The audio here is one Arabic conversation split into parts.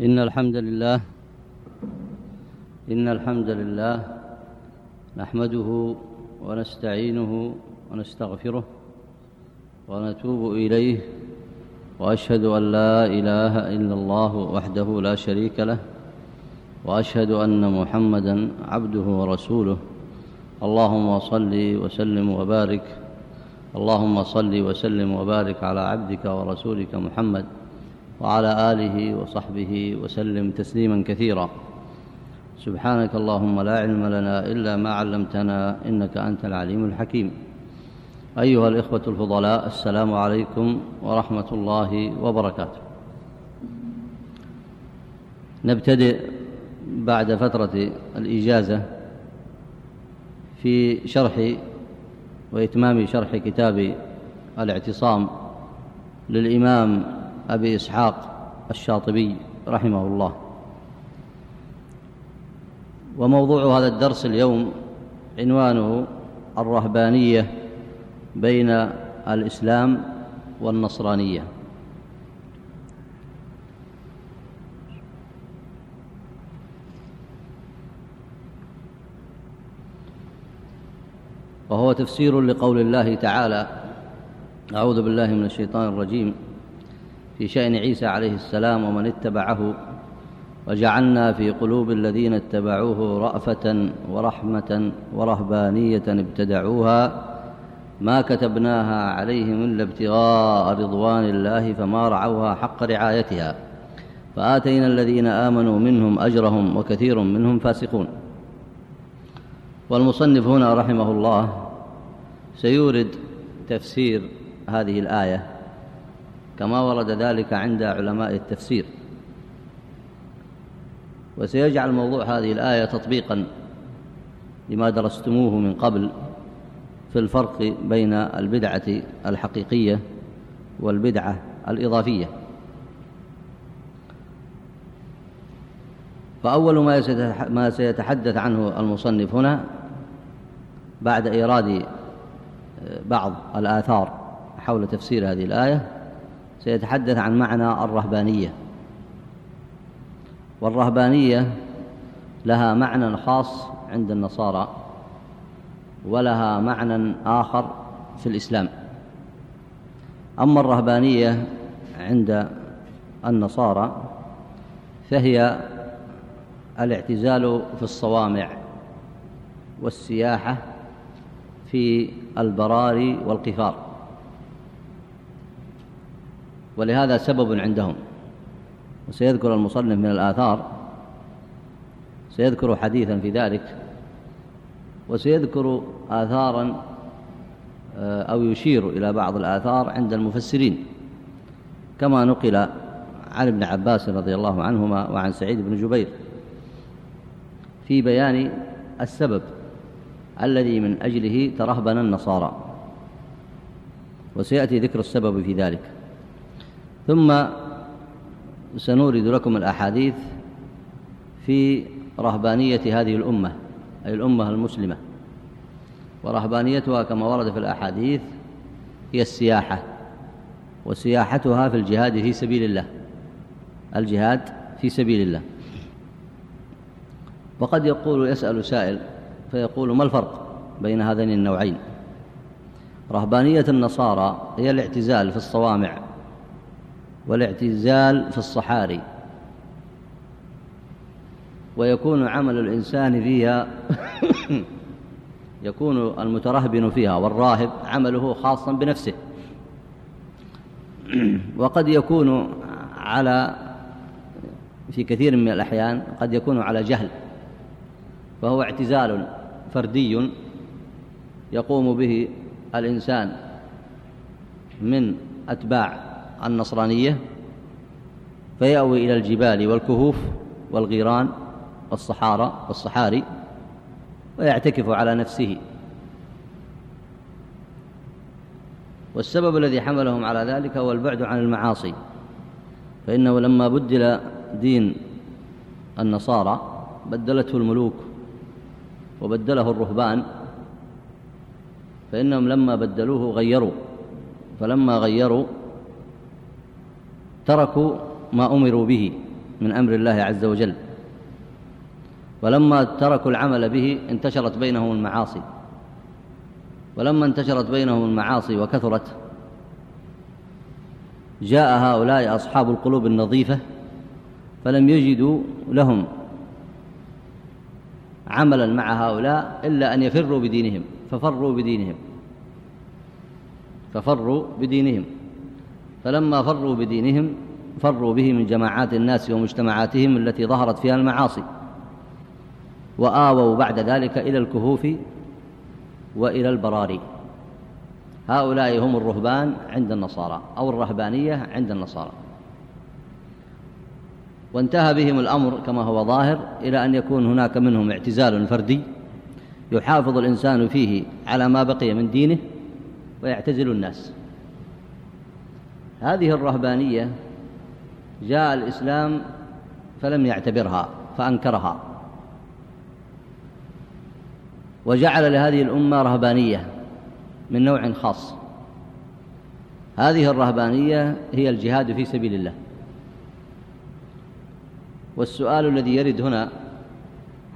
إن الحمد لله إن الحمد لله نحمده ونستعينه ونستغفره ونتوب إليه وأشهد أن لا إله إلا الله وحده لا شريك له وأشهد أن محمدا عبده ورسوله. اللهم صل وسلم وبارك اللهم صل وسلم وبارك على عبدك ورسولك محمد وعلى آله وصحبه وسلم تسليما كثيرا. سبحانك اللهم لا علم لنا إلا ما علمتنا إنك أنت العليم الحكيم. أيها الإخوة الفضلاء السلام عليكم ورحمة الله وبركاته. نبتدئ بعد فترة الإجازة في شرح وإتمام شرح كتاب الاعتصام للإمام أبي إسحاق الشاطبي رحمه الله. وموضوع هذا الدرس اليوم عنوانه الرهبانية بين الإسلام والنصرانية. وهو تفسير لقول الله تعالى أعوذ بالله من الشيطان الرجيم. في شأن عيسى عليه السلام ومن اتبعه وجعلنا في قلوب الذين اتبعوه رأفة ورحمة ورهبانية ابتدعوها ما كتبناها عليهم إلا ابتغاء رضوان الله فما رعوها حق رعايتها فآتينا الذين آمنوا منهم أجرهم وكثير منهم فاسقون والمصنف هنا رحمه الله سيورد تفسير هذه الآية كما ورد ذلك عند علماء التفسير. وسيجعل موضوع هذه الآية تطبيقا لما درستموه من قبل في الفرق بين البدعة الحقيقية والبدعة الإضافية. فأول ما سيتحدث عنه المصنف هنا بعد إيراد بعض الآثار حول تفسير هذه الآية سيتحدث عن معنى الرهبانية. والرهبانية لها معنى خاص عند النصارى ولها معنى آخر في الإسلام. أما الرهبانية عند النصارى فهي الاعتزال في الصوامع والسياحة في البراري والقفار. ولهذا سبب عندهم. وسيذكر المصنف من الآثار سيذكر حديثا في ذلك وسيذكر آثارا آه، أو يشير إلى بعض الآثار عند المفسرين. كما نقل عن ابن عباس رضي الله عنهما وعن سعيد بن جبير في بيان السبب الذي من أجله ترهبن النصارى. وسيأتي ذكر السبب في ذلك. ثم سنورد لكم الأحاديث في رهبانية هذه الأمة أي الأمة المسلمة. ورهبانيتها كما ورد في الأحاديث هي السياحة وسياحتها في الجهاد في سبيل الله الجهاد في سبيل الله. وقد يقول يسأل سائل فيقول ما الفرق بين هذين النوعين؟ رهبانية النصارى هي الاعتزال في الصوامع والاعتزال في الصحاري. ويكون عمل الإنسان فيها يكون المترهبن فيها والراهب عمله خاصا بنفسه. وقد يكون على في كثير من الأحيان قد يكون على جهل فهو اعتزال فردي يقوم به الإنسان من أتباع النصرانية فيأوي إلى الجبال والكهوف والغيران والصحارى والصحاري ويعتكف على نفسه. والسبب الذي حملهم على ذلك هو البعد عن المعاصي فإنه لما بدل دين النصارى بدلته الملوك وبدله الرهبان فإنهم لما بدلوه غيروا فلما غيروا تركوا ما أمروا به من أمر الله عز وجل. ولما تركوا العمل به انتشرت بينهم المعاصي. ولما انتشرت بينهم المعاصي وكثرت جاء هؤلاء أصحاب القلوب النظيفة فلم يجدوا لهم عملا مع هؤلاء إلا أن يفروا بدينهم ففروا بدينهم ففروا بدينهم. فلما فروا بدينهم فروا به من جماعات الناس ومجتمعاتهم التي ظهرت فيها المعاصي. وآووا بعد ذلك إلى الكهوف وإلى البراري. هؤلاء هم الرهبان عند النصارى أو الرهبانية عند النصارى. وانتهى بهم الأمر كما هو ظاهر إلى أن يكون هناك منهم اعتزال فردي يحافظ الإنسان فيه على ما بقي من دينه ويعتزل الناس. هذه الرهبانية جاء الإسلام فلم يعتبرها فأنكرها. وجعل لهذه الأمة رهبانية من نوع خاص. هذه الرهبانية هي الجهاد في سبيل الله. والسؤال الذي يرد هنا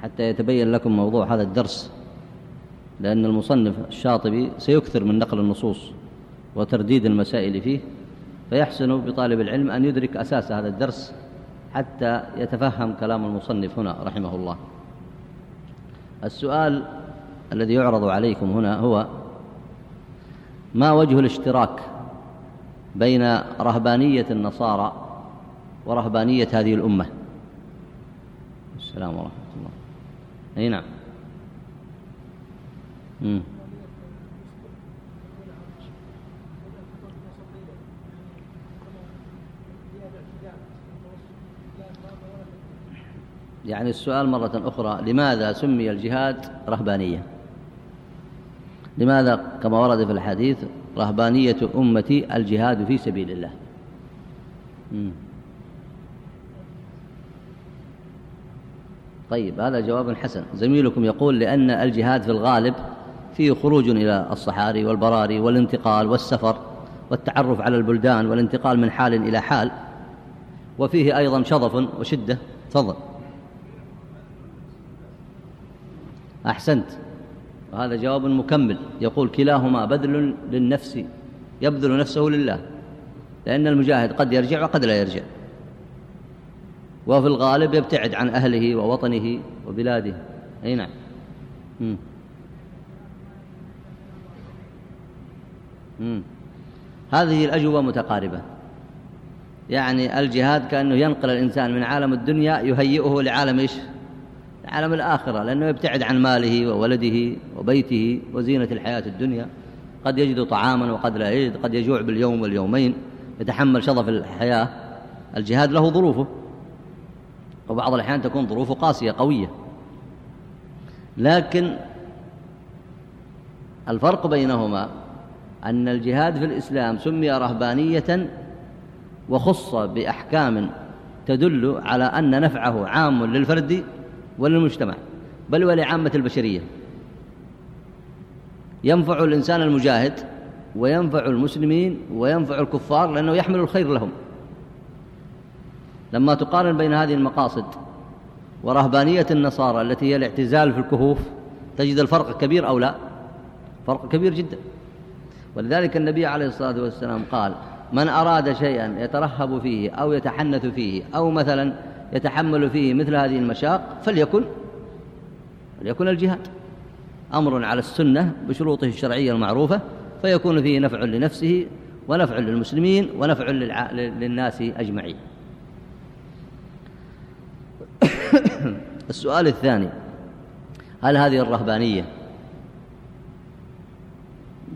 حتى يتبين لكم موضوع هذا الدرس لأن المصنف الشاطبي سيكثر من نقل النصوص وترديد المسائل فيه. فيحسن بطالب العلم أن يدرك أساس هذا الدرس حتى يتفهم كلام المصنف هنا رحمه الله. السؤال الذي يعرض عليكم هنا هو ما وجه الاشتراك بين رهبانية النصارى ورهبانية هذه الأمة؟ السلام ورحمة الله. أي نعم. يعني السؤال مرة أخرى لماذا سمي الجهاد رهبانية؟ لماذا كما ورد في الحديث رهبانية أمتي الجهاد في سبيل الله. طيب هذا جواب حسن. زميلكم يقول لأن الجهاد في الغالب فيه خروج إلى الصحاري والبراري والانتقال والسفر والتعرف على البلدان والانتقال من حال إلى حال وفيه أيضا شظف وشدة. تفضل. أحسنت. وهذا جواب مكمل. يقول كلاهما بذل للنفس يبذل نفسه لله لأن المجاهد قد يرجع وقد لا يرجع. وفي الغالب يبتعد عن أهله ووطنه وبلاده. أي نعم. مم. مم. هذه الأجوبة متقاربة. يعني الجهاد كأنه ينقل الإنسان من عالم الدنيا يهيئه لعالم إيش؟ عالم الآخرة لأنه يبتعد عن ماله وولده وبيته وزينة الحياة الدنيا. قد يجد طعاما وقد لا يجد قد يجوع باليوم واليومين يتحمل شظف الحياة. الجهاد له ظروفه. وبعض الأحيان تكون ظروفه قاسية قوية. لكن الفرق بينهما أن الجهاد في الإسلام سمي رهبانية وخص بأحكام تدل على أن نفعه عام للفرد وللمجتمع بل ولعامة البشرية. ينفع الإنسان المجاهد وينفع المسلمين وينفع الكفار لأنه يحمل الخير لهم. لما تقارن بين هذه المقاصد ورهبانية النصارى التي هي الاعتزال في الكهوف تجد الفرق كبير أو لا؟ فرق كبير جدا. ولذلك النبي عليه الصلاة والسلام قال من أراد شيئا يترهب فيه أو يتحنث فيه أو مثلا يتحمل فيه مثل هذه المشاق فليكن فليكن الجهاد. أمر على السنة بشروطه الشرعية المعروفة فيكون فيه نفع لنفسه ونفع للمسلمين ونفع للناس أجمعين. السؤال الثاني هل هذه الرهبانية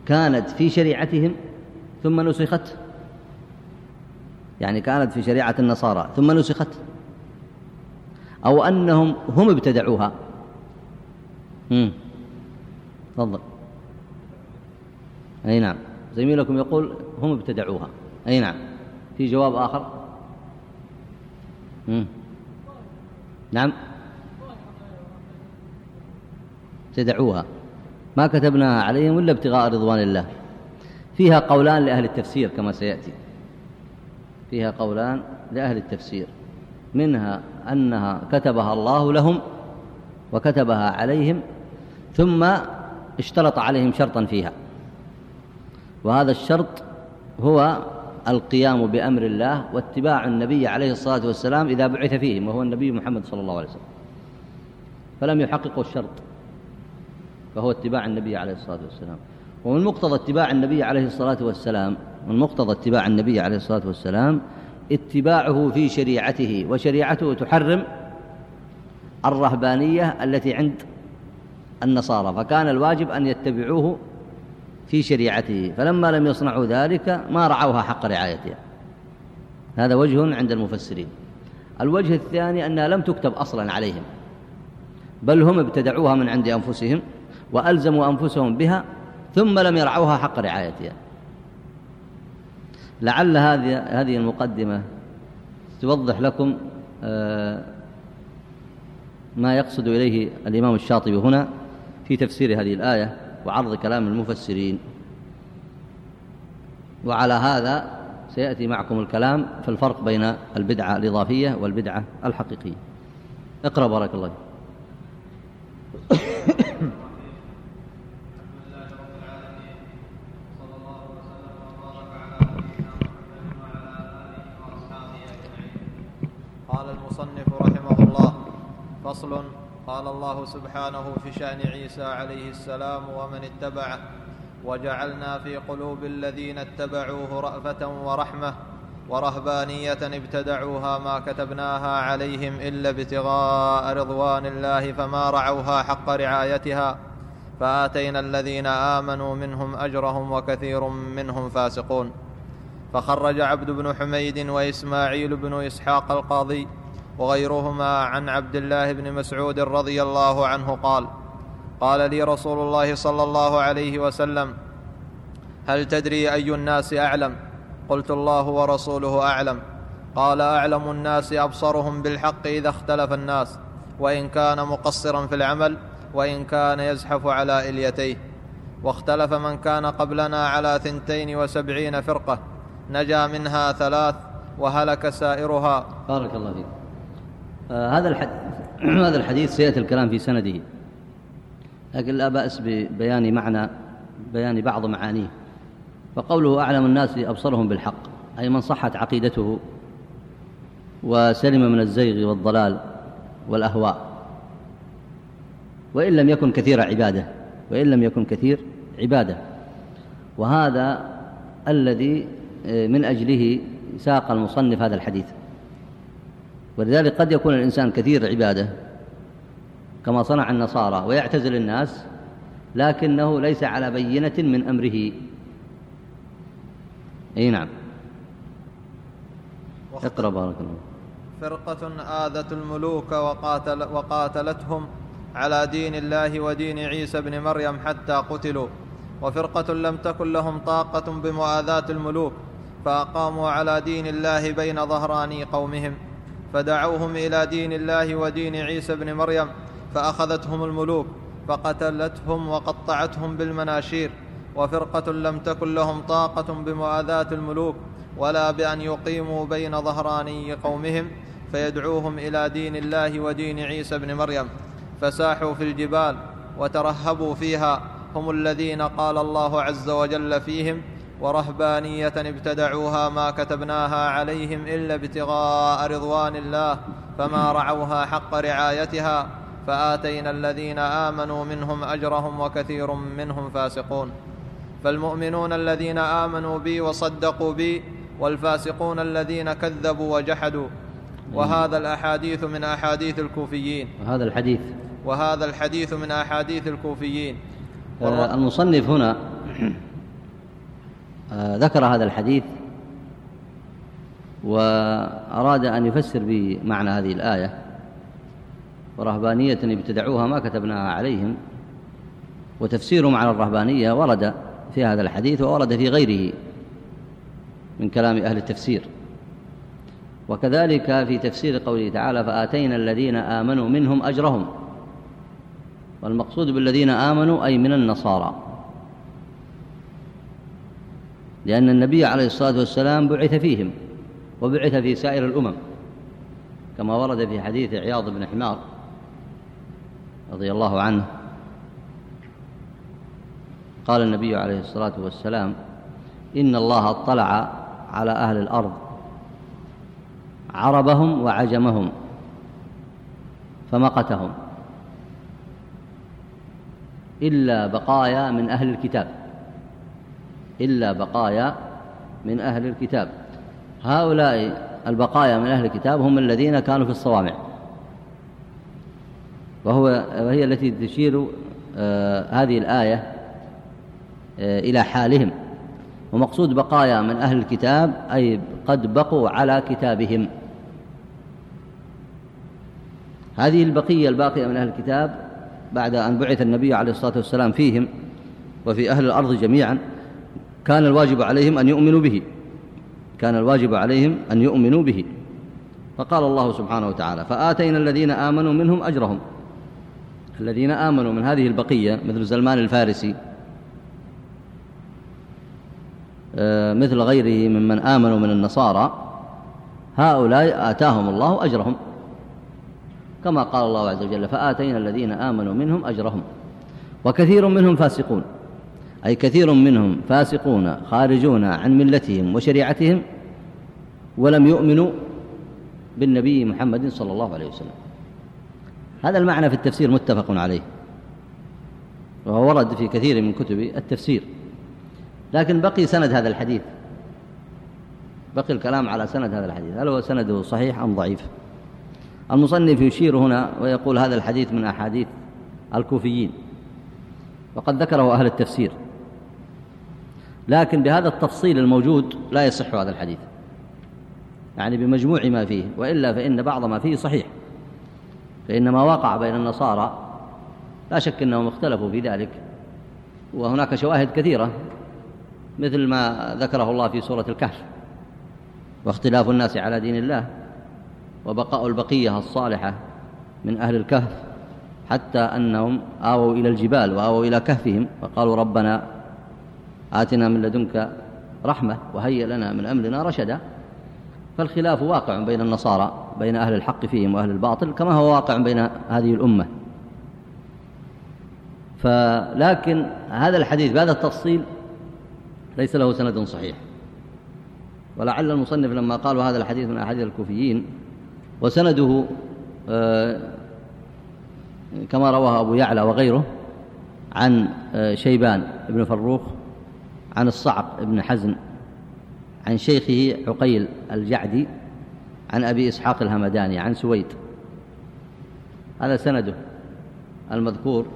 كانت في شريعتهم ثم نسخت؟ يعني كانت في شريعة النصارى ثم نسخت؟ أو أنهم هم ابتدعوها. تفضل. أي نعم. زميلكم يقول هم ابتدعوها. أي نعم. في جواب آخر؟ مم. نعم. ابتدعوها. ما كتبناها عليهم إلا ابتغاء رضوان الله. فيها قولان لأهل التفسير كما سيأتي. فيها قولان لأهل التفسير. منها أنها كتبها الله لهم وكتبها عليهم ثم اشترط عليهم شرطا فيها. وهذا الشرط هو القيام بأمر الله واتباع النبي عليه الصلاة والسلام إذا بعث فيهم وهو النبي محمد صلى الله عليه وسلم. فلم يحققوا الشرط فهو اتباع النبي عليه الصلاة والسلام. ومن مقتضى اتباع النبي عليه الصلاة والسلام من مقتضى اتباع النبي عليه الصلاة والسلام اتباعه في شريعته وشريعته تحرم الرهبانية التي عند النصارى فكان الواجب أن يتبعوه في شريعته فلما لم يصنعوا ذلك ما رعوها حق رعايتها. هذا وجه عند المفسرين. الوجه الثاني أنها لم تكتب أصلا عليهم بل هم ابتدعوها من عند أنفسهم وألزموا أنفسهم بها ثم لم يرعوها حق رعايتها. لعل هذه هذه المقدمة توضح لكم آه، ما يقصد إليه الإمام الشاطبي هنا في تفسير هذه الآية وعرض كلام المفسرين. وعلى هذا سيأتي معكم الكلام في الفرق بين البدعة الإضافية والبدعة الحقيقية. اقرأ بارك الله قال المصنف رحمه الله فصل قال الله سبحانه في شأن عيسى عليه السلام ومن اتبعه وجعلنا في قلوب الذين اتبعوه رأفة ورحمة ورهبانية ابتدعوها ما كتبناها عليهم إلا ابتغاء رضوان الله فما رعوها حق رعايتها فآتينا الذين آمنوا منهم أجرهم وكثير منهم فاسقون. فخرج عبد بن حميد وإسماعيل بن إسحاق القاضي وغيرهما عن عبد الله بن مسعود رضي الله عنه قال قال لي رسول الله صلى الله عليه وسلم هل تدري أي الناس أعلم؟ قلت الله ورسوله أعلم. قال أعلم الناس أبصرهم بالحق إذا اختلف الناس وإن كان مقصرا في العمل وإن كان يزحف على إليتيه. واختلف من كان قبلنا على ثنتين وسبعين فرقة نجا منها ثلاث وهلك سائرها. بارك الله فيك. هذا الحديث هذا الحديث سيأتي الكلام في سنده. لكن لا بأس ببيان معنى بيان بعض معانيه. فقوله أعلم الناس أبصرهم بالحق أي من صحت عقيدته وسلم من الزيغ والضلال والأهواء. وإن لم يكن كثير عبادة وإن لم يكن كثير عبادة. وهذا الذي آه، من أجله ساق المصنف هذا الحديث. ولذلك قد يكون الإنسان كثير عبادة كما صنع النصارى ويعتزل الناس لكنه ليس على بينة من أمره. أي نعم. اقرأ بارك الله فرقة آذت الملوك وقاتل وقاتلتهم على دين الله ودين عيسى بن مريم حتى قتلوا. وفرقة لم تكن لهم طاقة بمؤاذاة الملوك فأقاموا على دين الله بين ظهراني قومهم. فدعوهم إلى دين الله ودين عيسى بن مريم فأخذتهم الملوك فقتلتهم وقطعتهم بالمناشير وفرقة لم تكن لهم طاقة بمؤاذاة الملوك ولا بأن يقيموا بين ظهراني قومهم فيدعوهم إلى دين الله ودين عيسى بن مريم. فساحوا في الجبال وترهبوا فيها هم الذين قال الله عز وجل فيهم ورهبانية ابتدعوها ما كتبناها عليهم إلا ابتغاء رضوان الله فما رعوها حق رعايتها فآتينا الذين آمنوا منهم أجرهم وكثير منهم فاسقون. فالمؤمنون الذين آمنوا بي وصدقوا بي والفاسقون الذين كذبوا وجحدوا. وهذا الأحاديث من أحاديث الكوفيين. وهذا الحديث. وهذا الحديث من أحاديث الكوفيين. آه، المصنف هنا ذكر هذا الحديث وأراد أن يفسر بمعنى هذه الآية ورهبانية ابتدعوها ما كتبناها عليهم وتفسير معنى الرهبانية ورد في هذا الحديث وورد في غيره من كلام أهل التفسير. وكذلك في تفسير قوله تعالى فآتينا الذين آمنوا منهم أجرهم والمقصود بالذين آمنوا أي من النصارى. لأن النبي عليه الصلاة والسلام بعث فيهم وبعث في سائر الأمم كما ورد في حديث عياض بن حمار رضي الله عنه. قال النبي عليه الصلاة والسلام إن الله اطلع على أهل الأرض عربهم وعجمهم فمقتهم إلا بقايا من أهل الكتاب. إلا بقايا من أهل الكتاب. هؤلاء البقايا من أهل الكتاب هم الذين كانوا في الصوامع. وهو وهي التي تشير آه هذه الآية آه إلى حالهم. ومقصود بقايا من أهل الكتاب أي قد بقوا على كتابهم. هذه البقية الباقية من أهل الكتاب بعد أن بعث النبي عليه الصلاة والسلام فيهم وفي أهل الأرض جميعا كان الواجب عليهم أن يؤمنوا به. كان الواجب عليهم أن يؤمنوا به. فقال الله سبحانه وتعالى فآتينا الذين آمنوا منهم أجرهم. الذين آمنوا من هذه البقية مثل سلمان الفارسي آه، مثل غيره ممن آمنوا من النصارى هؤلاء آتاهم الله أجرهم. كما قال الله عز وجل فآتينا الذين آمنوا منهم أجرهم. وكثير منهم فاسقون. أي كثير منهم فاسقون خارجون عن ملتهم وشريعتهم ولم يؤمنوا بالنبي محمد صلى الله عليه وسلم. هذا المعنى في التفسير متفق عليه. وهو ورد في كثير من كتب التفسير. لكن بقي سند هذا الحديث. بقي الكلام على سند هذا الحديث. هل هو سنده صحيح أم ضعيف؟ المصنف يشير هنا ويقول هذا الحديث من أحاديث الكوفيين. وقد ذكره أهل التفسير. لكن بهذا التفصيل الموجود لا يصح هذا الحديث. يعني بمجموع ما فيه وإلا فإن بعض ما فيه صحيح. فإن ما وقع بين النصارى لا شك أنهم اختلفوا في ذلك وهناك شواهد كثيرة مثل ما ذكره الله في سورة الكهف واختلاف الناس على دين الله وبقاء البقية الصالحة من أهل الكهف حتى أنهم آووا إلى الجبال وآووا إلى كهفهم فقالوا ربنا آتنا من لدنك رحمة وهيئ لنا من أمرنا رشدا. فالخلاف واقع بين النصارى بين أهل الحق فيهم وأهل الباطل كما هو واقع بين هذه الأمة. فلكن هذا الحديث بهذا التفصيل ليس له سند صحيح. ولعل المصنف لما قالوا هذا الحديث من أحاديث الكوفيين وسنده آه، كما رواه أبو يعلى وغيره عن آه، شيبان بن فروخ عن الصعق بن حزن عن شيخه عقيل الجعدي عن أبي إسحاق الهمداني عن سويد. هذا سنده المذكور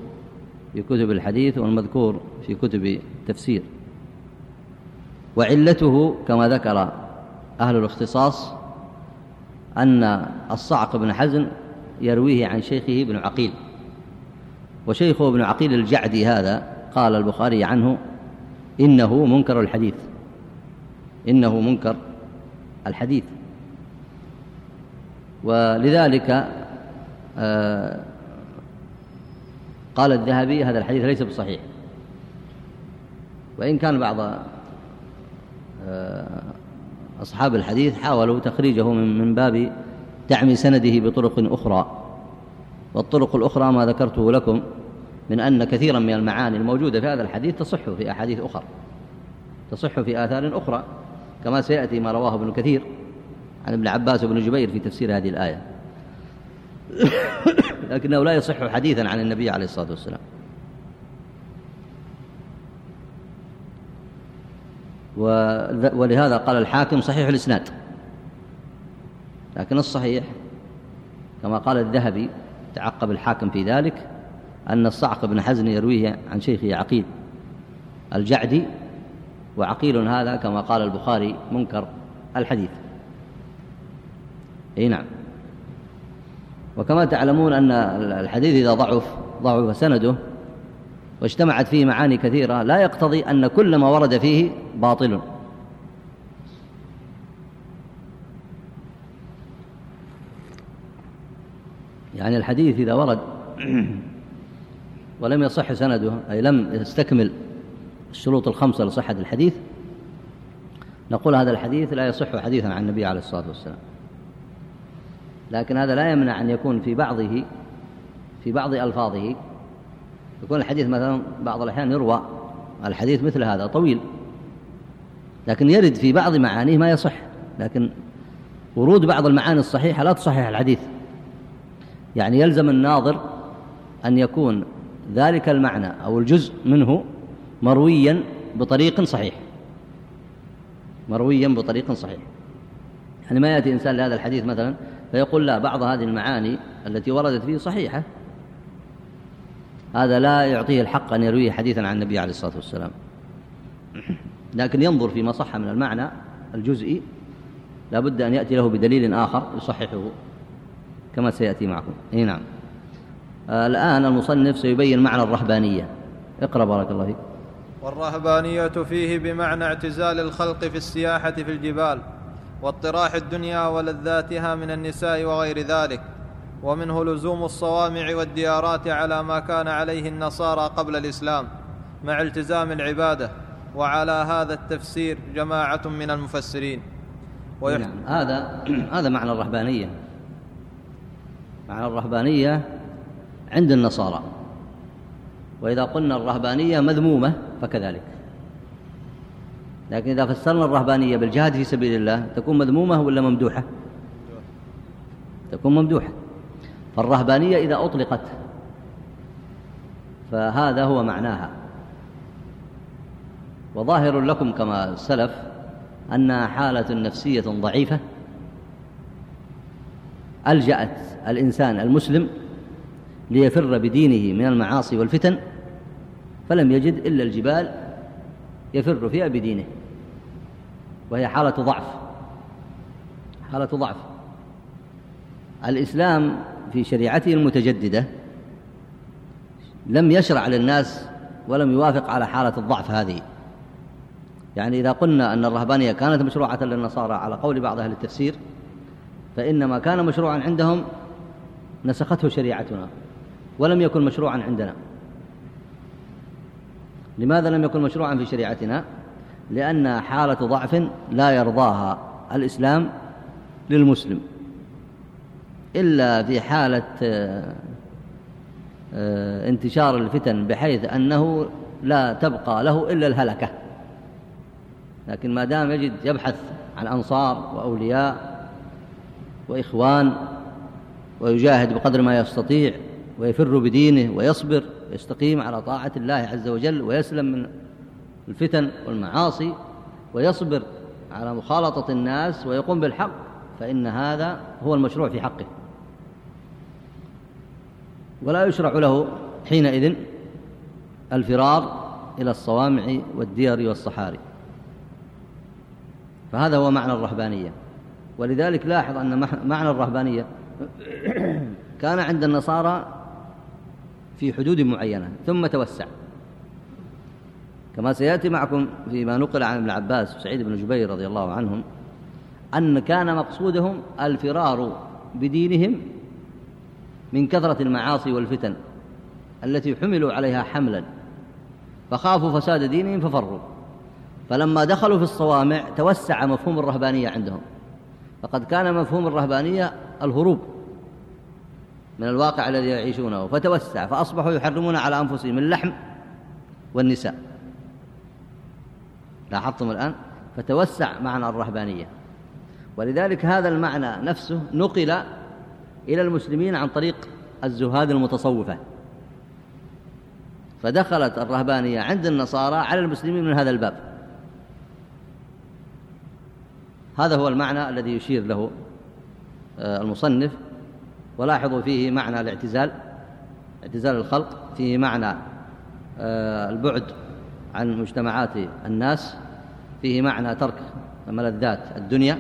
في كتب الحديث والمذكور في كتب التفسير. وعلته كما ذكر أهل الاختصاص أن الصعق بن حزن يرويه عن شيخه ابن عقيل. وشيخه ابن عقيل الجعدي هذا قال البخاري عنه إنه منكر الحديث. إنه منكر الحديث. ولذلك آه، قال الذهبي هذا الحديث ليس بصحيح. وإن كان بعض آه، أصحاب الحديث حاولوا تخريجه من باب دعم سنده بطرق أخرى. والطرق الأخرى ما ذكرته لكم. من أن كثيرا من المعاني الموجودة في هذا الحديث تصح في أحاديث أخرى. تصح في آثار أخرى كما سيأتي ما رواه ابن كثير عن ابن عباس وابن جبير في تفسير هذه الآية. لكنه لا يصح حديثا عن النبي عليه الصلاة والسلام. ولهذا قال الحاكم صحيح الإسناد. لكن الصحيح كما قال الذهبي تعقب الحاكم في ذلك أن الصعق بن حزن يرويه عن شيخه عقيل الجعدي وعقيل هذا كما قال البخاري منكر الحديث. أي نعم. وكما تعلمون أن الحديث إذا ضعف ضعف سنده واجتمعت فيه معاني كثيرة لا يقتضي أن كل ما ورد فيه باطل. يعني الحديث إذا ورد ولم يصح سنده أي لم يستكمل الشروط الخمسة لصحة الحديث نقول هذا الحديث لا يصح حديثا عن النبي عليه الصلاة والسلام. لكن هذا لا يمنع أن يكون في بعضه في بعض ألفاظه يكون الحديث مثلا بعض الأحيان يروى الحديث مثل هذا طويل لكن يرد في بعض معانيه ما يصح لكن ورود بعض المعاني الصحيحة لا تصحح الحديث. يعني يلزم الناظر أن يكون ذلك المعنى أو الجزء منه مرويا بطريق صحيح. مرويا بطريق صحيح. يعني ما يأتي إنسان لهذا الحديث مثلا فيقول لا بعض هذه المعاني التي وردت فيه صحيحة. هذا لا يعطيه الحق أن يرويه حديثا عن النبي عليه الصلاة والسلام. لكن ينظر فيما صح من المعنى الجزئي لا بد أن يأتي له بدليل آخر يصححه كما سيأتي معكم. إيه نعم. الآن المصنف سيبين معنى الرهبانية اقرأ بارك الله فيك والرهبانية فيه بمعنى اعتزال الخلق في السياحة في الجبال واطراح الدنيا ولذاتها من النساء وغير ذلك ومنه لزوم الصوامع والديارات على ما كان عليه النصارى قبل الإسلام مع التزام العبادة وعلى هذا التفسير جماعة من المفسرين. نعم. هذا هذا معنى الرهبانية معنى الرهبانية عند النصارى. وإذا قلنا الرهبانية مذمومة فكذلك. لكن إذا فسرنا الرهبانية بالجهاد في سبيل الله تكون مذمومة ولا ممدوحة؟ تكون ممدوحة. فالرهبانية إذا أطلقت فهذا هو معناها. وظاهر لكم كما سلف أنها حالة نفسية ضعيفة. ألجأت الإنسان المسلم ليفر بدينه من المعاصي والفتن فلم يجد إلا الجبال يفر فيها بدينه وهي حالة ضعف حالة ضعف. الإسلام في شريعته المتجددة لم يشرع للناس ولم يوافق على حالة الضعف هذه. يعني إذا قلنا أن الرهبانية كانت مشروعة للنصارى على قول بعض أهل التفسير فإنما كان مشروعا عندهم نسخته شريعتنا. ولم يكن مشروعا عندنا. لماذا لم يكن مشروعا في شريعتنا؟ لأن حالة ضعف لا يرضاها الإسلام للمسلم. إلا في حالة آه، آه، انتشار الفتن بحيث أنه لا تبقى له إلا الهلكة. لكن ما دام يجد يبحث عن أنصار وأولياء وإخوان ويجاهد بقدر ما يستطيع ويفر بدينه ويصبر ويستقيم على طاعة الله عز وجل ويسلم من الفتن والمعاصي ويصبر على مخالطة الناس ويقوم بالحق. فإن هذا هو المشروع في حقه. ولا يشرع له حينئذ الفرار إلى الصوامع والديار والصحاري. فهذا هو معنى الرهبانية. ولذلك لاحظ أن معنى الرهبانية. كان عند النصارى في حدود معينة ثم توسع. كما سيأتي معكم فيما نقل عن ابن عباس وسعيد بن جبير رضي الله عنهم أن كان مقصودهم الفرار بدينهم من كثرة المعاصي والفتن التي حملوا عليها حملا فخافوا فساد دينهم ففروا. فلما دخلوا في الصوامع توسع مفهوم الرهبانية عندهم. فقد كان مفهوم الرهبانية الهروب. من الواقع الذي يعيشونه فتوسع فأصبحوا يحرمون على أنفسهم اللحم والنساء. لاحظتم الآن؟ فتوسع معنى الرهبانية. ولذلك هذا المعنى نفسه نقل إلى المسلمين عن طريق الزهاد المتصوفة. فدخلت الرهبانية عند النصارى على المسلمين من هذا الباب. هذا هو المعنى الذي يشير له آه، المصنف ولاحظوا فيه معنى الاعتزال اعتزال الخلق فيه معنى آه، البعد عن مجتمعات الناس فيه معنى ترك ملذات الدنيا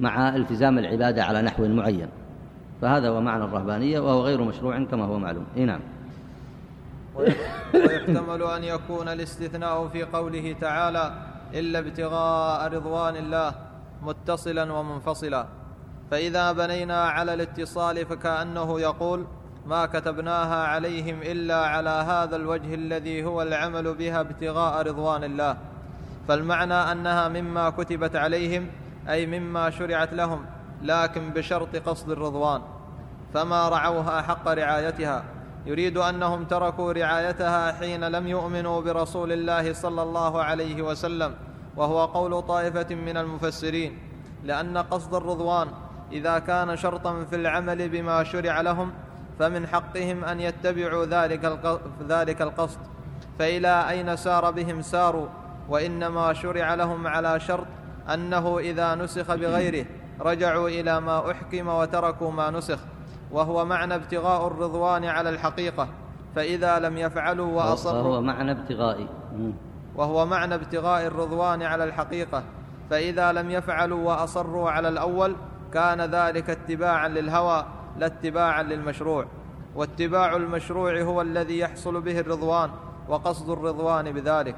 مع التزام العبادة على نحو معين. فهذا هو معنى الرهبانية وهو غير مشروع كما هو معلوم. إيه نعم. ويحتمل أن يكون الاستثناء في قوله تعالى إلا ابتغاء رضوان الله. متصلا ومنفصلا. فإذا بنينا على الاتصال فكأنه يقول ما كتبناها عليهم إلا على هذا الوجه الذي هو العمل بها ابتغاء رضوان الله. فالمعنى أنها مما كتبت عليهم أي مما شرعت لهم لكن بشرط قصد الرضوان. فما رعوها حق رعايتها. يريد أنهم تركوا رعايتها حين لم يؤمنوا برسول الله صلى الله عليه وسلم. وهو قول طائفة من المفسرين لأن قصد الرضوان إذا كان شرطا في العمل بما شرع لهم فمن حقهم أن يتبعوا ذلك القصد. فإلى أين سار بهم ساروا؟ وإنما شرع لهم على شرط أنه إذا نسخ بغيره رجعوا إلى ما أحكم وتركوا ما نسخ. وهو معنى ابتغاء الرضوان على الحقيقة. فإذا لم يفعلوا وأصروا وهو معنى ابتغاء وهو معنى ابتغاء الرضوان على الحقيقة فإذا لم يفعلوا وأصروا على الأول كان ذلك اتباعا للهوى لا اتباعا للمشروع. واتباع المشروع هو الذي يحصل به الرضوان وقصد الرضوان بذلك.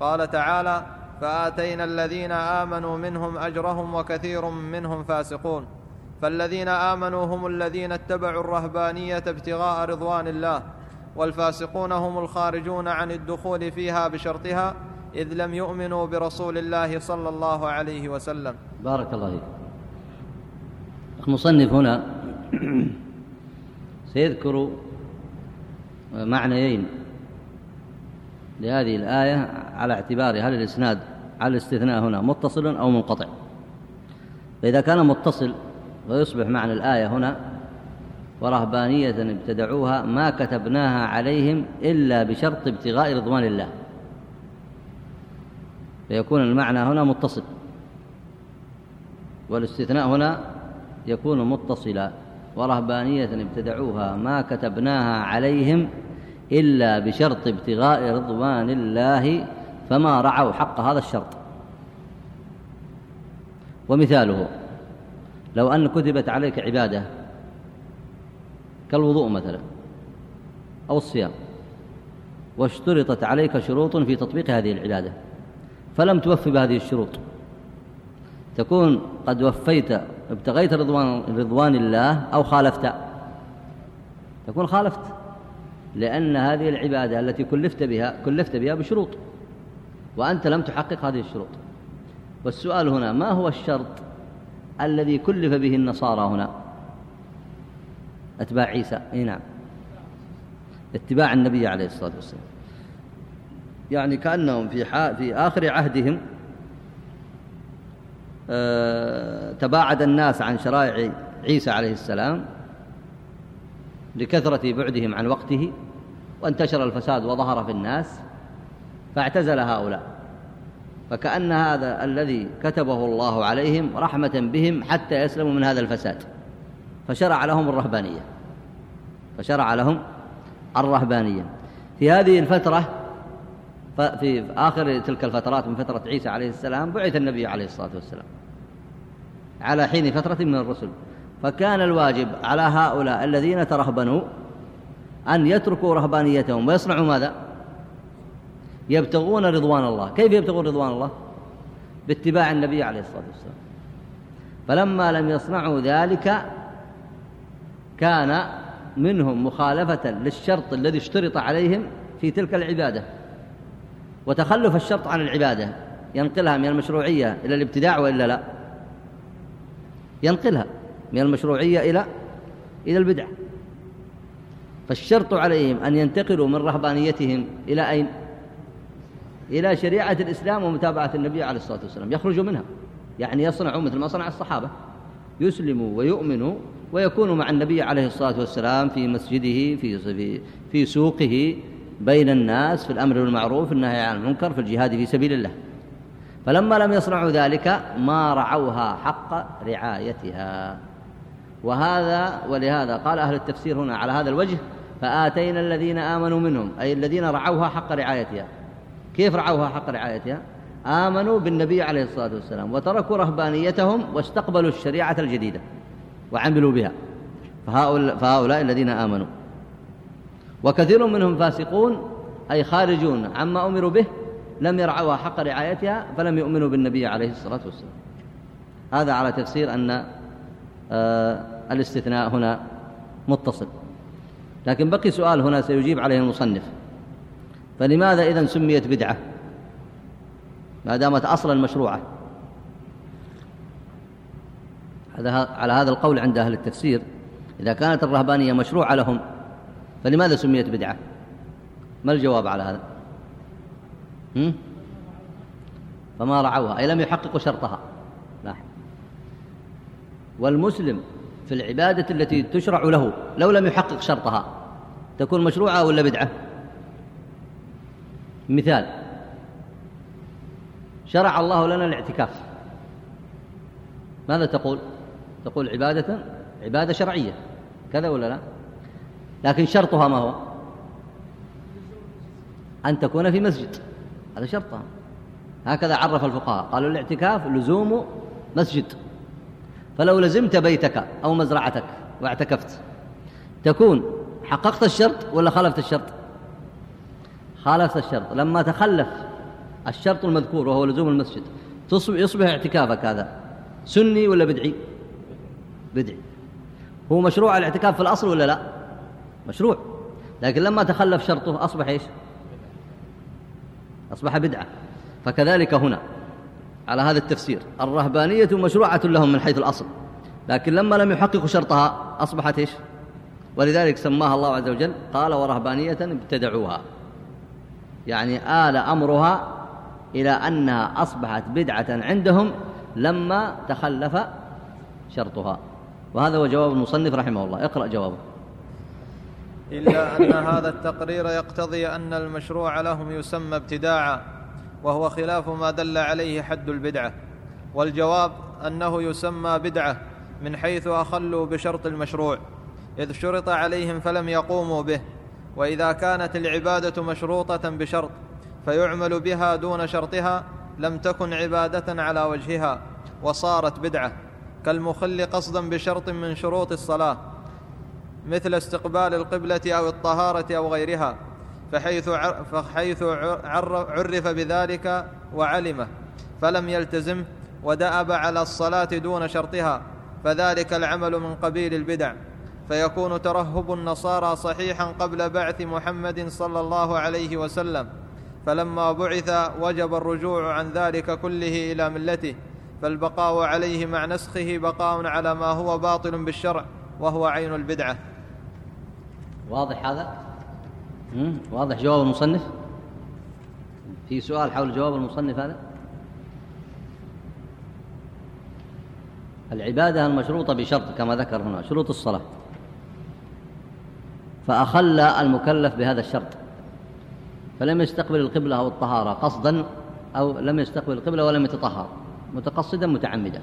قال تعالى فآتينا الذين آمنوا منهم أجرهم وكثير منهم فاسقون. فالذين آمنوا هم الذين اتبعوا الرهبانية ابتغاء رضوان الله. والفاسقون هم الخارجون عن الدخول فيها بشرطها إذ لم يؤمنوا برسول الله صلى الله عليه وسلم. بارك الله فيك. المصنف هنا سيذكر معنيين لهذه الآية على اعتبار هل الإسناد على الاستثناء هنا متصل أو منقطع. فإذا كان متصل ويصبح معنى الآية هنا ورهبانية ابتدعوها ما كتبناها عليهم إلا بشرط ابتغاء رضوان الله. فيكون المعنى هنا متصل. والاستثناء هنا يكون متصلا. ورهبانية ابتدعوها ما كتبناها عليهم إلا بشرط ابتغاء رضوان الله فما رعوا حق هذا الشرط. ومثاله لو أن كتبت عليك عبادة كالوضوء مثلا أو الصيام. واشترطت عليك شروط في تطبيق هذه العبادة. فلم توفي بهذه الشروط. تكون قد وفيت ابتغيت رضوان, رضوان الله أو خالفت. تكون خالفت لأن هذه العبادة التي كلفت بها كلفت بها بشروط. وأنت لم تحقق هذه الشروط. والسؤال هنا ما هو الشرط الذي كلف به النصارى هنا؟ أتباع عيسى. أي نعم. اتباع النبي عليه الصلاة والسلام. يعني كأنهم في, في آخر عهدهم آه تباعد الناس عن شرائع عيسى عليه السلام لكثرة بعدهم عن وقته وانتشر الفساد وظهر في الناس فاعتزل هؤلاء. فكأن هذا الذي كتبه الله عليهم رحمة بهم حتى يسلموا من هذا الفساد. فشرع لهم الرهبانية. فشرع لهم الرهبانية. في هذه الفترة في آخر تلك الفترات من فترة عيسى عليه السلام بعث النبي عليه الصلاة والسلام على حين فترة من الرسل. فكان الواجب على هؤلاء الذين ترهبنوا أن يتركوا رهبانيتهم. ويصنعوا ماذا؟ يبتغون رضوان الله. كيف يبتغون رضوان الله؟ باتباع النبي عليه الصلاة والسلام. فلما لم يصنعوا ذلك كان منهم مخالفة للشرط الذي اشترط عليهم في تلك العبادة. وتخلف الشرط عن العبادة. ينقلها من المشروعية إلى الابتداع وإلا لا؟ ينقلها من المشروعية إلى إلى البدع. فالشرط عليهم أن ينتقلوا من رهبانيتهم إلى أين؟ إلى شريعة الإسلام ومتابعة النبي عليه الصلاة والسلام. يخرجوا منها. يعني يصنعوا مثل ما صنع الصحابة. يسلموا ويؤمنوا ويكونوا مع النبي عليه الصلاة والسلام في مسجده في في سوقه بين الناس في الأمر بالمعروف النهي عن المنكر في الجهاد في سبيل الله. فلما لم يصنعوا ذلك ما رعوها حق رعايتها. وهذا ولهذا قال أهل التفسير هنا على هذا الوجه فآتينا الذين آمنوا منهم أي الذين رعوها حق رعايتها. كيف رعوها حق رعايتها؟ آمنوا بالنبي عليه الصلاة والسلام وتركوا رهبانيتهم واستقبلوا الشريعة الجديدة. وعملوا بها. فهؤلاء, فهؤلاء الذين آمنوا. وكثير منهم فاسقون أي خارجون عما أمروا به لم يرعوها حق رعايتها فلم يؤمنوا بالنبي عليه الصلاة والسلام. هذا على تفسير أن آه الاستثناء هنا متصل. لكن بقي سؤال هنا سيجيب عليه المصنف. فلماذا إذن سميت بدعة؟ ما دامت أصلا مشروعة هذا على هذا القول عند أهل التفسير إذا كانت الرهبانية مشروعة لهم فلماذا سميت بدعة؟ ما الجواب على هذا؟ هم؟ فما رعوها أي لم يحققوا شرطها. لا. والمسلم في العبادة التي تشرع له لو لم يحقق شرطها تكون مشروعة ولا بدعة؟ مثال. شرع الله لنا الاعتكاف. ماذا تقول؟ تقول عبادة عبادة شرعية. كذا ولا لا؟ لكن شرطها ما هو؟ أن تكون في مسجد. هذا شرطها. هكذا عرف الفقهاء. قالوا الاعتكاف لزوم مسجد. فلو لزمت بيتك أو مزرعتك واعتكفت تكون حققت الشرط ولا خالفت الشرط؟ خالفت الشرط. لما تخلف الشرط المذكور وهو لزوم المسجد يصبح اعتكافك هذا. سني ولا بدعي؟ بدعي هو مشروع الاعتكاف في الأصل ولا لا؟ مشروع. لكن لما تخلف شرطه أصبح إيش؟ أصبح بدعة. فكذلك هنا على هذا التفسير. الرهبانية مشروعة لهم من حيث الأصل. لكن لما لم يحققوا شرطها أصبحت إيش؟ ولذلك سماها الله عز وجل قال ورهبانية ابتدعوها. يعني آل أمرها إلى أنها أصبحت بدعة عندهم لما تخلف شرطها. وهذا هو جواب المصنف رحمه الله. اقرأ جوابه. إلا أن هذا التقرير يقتضي أن المشروع لهم يسمى ابتداعا وهو خلاف ما دل عليه حد البدعة. والجواب أنه يسمى بدعة من حيث أخلوا بشرط المشروع. إذ شرط عليهم فلم يقوموا به وإذا كانت العبادة مشروطة بشرط فيعمل بها دون شرطها لم تكن عبادة على وجهها وصارت بدعة. كالمخل قصدا بشرط من شروط الصلاة مثل استقبال القبلة أو الطهارة أو غيرها فحيث فحيث عرف بذلك وعلمه فلم يلتزمه ودأب على الصلاة دون شرطها فذلك العمل من قبيل البدع فيكون ترهب النصارى صحيحا قبل بعث محمد صلى الله عليه وسلم فلما بعث وجب الرجوع عن ذلك كله إلى ملته. فالبقاء عليه مع نسخه بقاء على ما هو باطل بالشرع وهو عين البدعة. واضح هذا؟ واضح جواب المصنف؟ في سؤال حول جواب المصنف هذا؟ العبادة المشروطة بشرط كما ذكر هنا شروط الصلاة. فأخل المكلف بهذا الشرط. فلم يستقبل القبلة أو الطهارة قصدا أو لم يستقبل القبلة ولم يتطهر. متقصدا متعمدا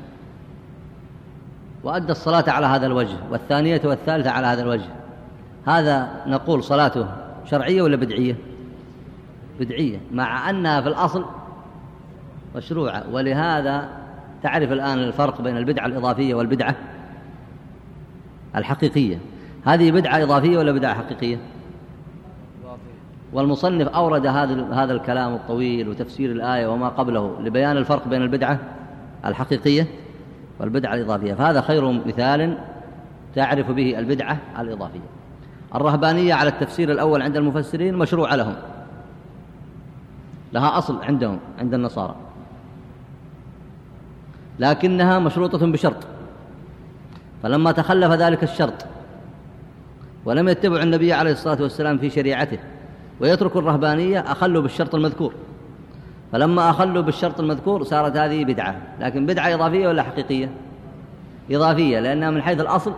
وأدى الصلاة على هذا الوجه والثانية والثالثة على هذا الوجه. هذا نقول صلاته شرعية ولا بدعية؟ بدعية مع أنها في الأصل مشروعة. ولهذا تعرف الآن الفرق بين البدعة الإضافية والبدعة الحقيقية. هذه بدعة إضافية ولا بدعة حقيقية؟ والمصنف أورد هذا هذا الكلام الطويل وتفسير الآية وما قبله لبيان الفرق بين البدعة الحقيقية والبدعة الإضافية. فهذا خير مثال تعرف به البدعة الإضافية. الرهبانية على التفسير الأول عند المفسرين مشروع لهم. لها أصل عندهم عند النصارى. لكنها مشروطة بشرط. فلما تخلف ذلك الشرط ولم يتبع النبي عليه الصلاة والسلام في شريعته ويترك الرهبانية أخلوا بالشرط المذكور. فلما أخلوا بالشرط المذكور صارت هذه بدعة. لكن بدعة إضافية ولا حقيقية؟ إضافية لأنها من حيث الأصل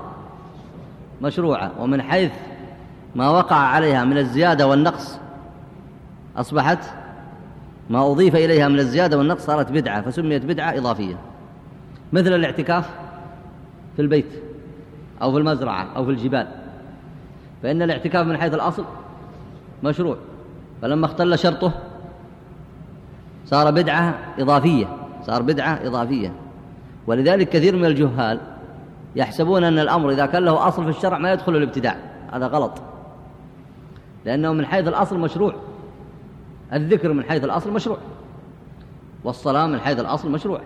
مشروعة. ومن حيث ما وقع عليها من الزيادة والنقص أصبحت ما أضيف إليها من الزيادة والنقص صارت بدعة فسميت بدعة إضافية. مثل الاعتكاف في البيت أو في المزرعة أو في الجبال. فإن الاعتكاف من حيث الأصل مشروع. فلما اختل شرطه صار بدعة إضافية صار بدعة إضافية. ولذلك كثير من الجهال يحسبون أن الأمر إذا كان له أصل في الشرع ما يدخل الابتداع. هذا غلط. لأنه من حيث الأصل مشروع. الذكر من حيث الأصل مشروع. والصلاة من حيث الأصل مشروع.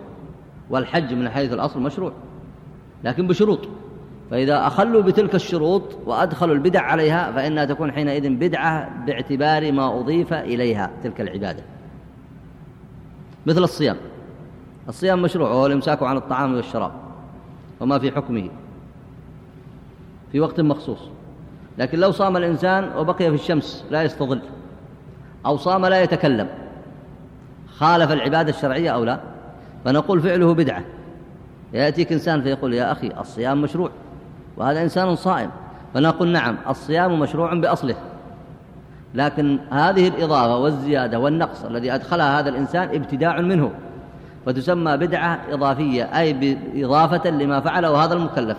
والحج من حيث الأصل مشروع. لكن بشروط. فإذا أخلوا بتلك الشروط وأدخلوا البدع عليها فإنها تكون حينئذ بدعة باعتبار ما أضيف إليها تلك العبادة. مثل الصيام. الصيام مشروع وهو الإمساك عن الطعام والشراب وما في حكمه. في وقت مخصوص. لكن لو صام الإنسان وبقي في الشمس لا يستظل أو صام لا يتكلم خالف العبادة الشرعية أو لا فنقول فعله بدعة. يأتيك إنسان فيقول يا أخي الصيام مشروع. وهذا إنسان صائم. فنقول نعم الصيام مشروع بأصله. لكن هذه الإضافة والزيادة والنقص الذي أدخلها هذا الإنسان ابتداع منه. فتسمى بدعة إضافية أي بإضافة لما فعله هذا المكلف.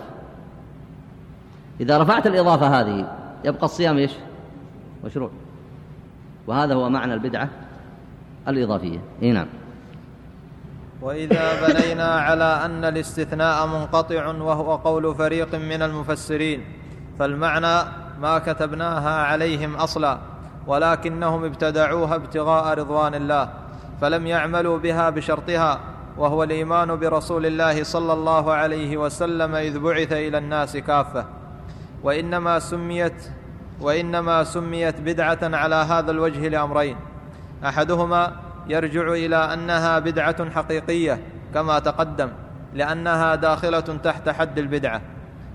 إذا رفعت الإضافة هذه يبقى الصيام إيش؟ مشروع. وهذا هو معنى البدعة الإضافية. إيه نعم. وإذا بنينا على أن الاستثناء منقطع وهو قول فريق من المفسرين فالمعنى ما كتبناها عليهم أصلا ولكنهم ابتدعوها ابتغاء رضوان الله فلم يعملوا بها بشرطها وهو الإيمان برسول الله صلى الله عليه وسلم إذ بعث إلى الناس كافة. وإنما سميت وإنما سميت بدعة على هذا الوجه لأمرين أحدهما يرجع إلى أنها بدعة حقيقية كما تقدم لأنها داخلة تحت حد البدعة.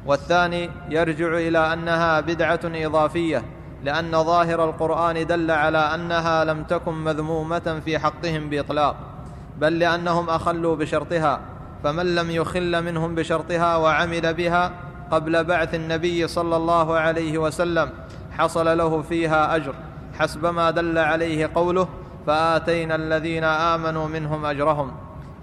والثاني يرجع إلى أنها بدعة إضافية لأن ظاهر القرآن دل على أنها لم تكن مذمومة في حقهم بإطلاق بل لأنهم أخلوا بشرطها. فمن لم يخل منهم بشرطها وعمل بها قبل بعث النبي صلى الله عليه وسلم حصل له فيها أجر حسب ما دل عليه قوله فآتينا الذين آمنوا منهم أجرهم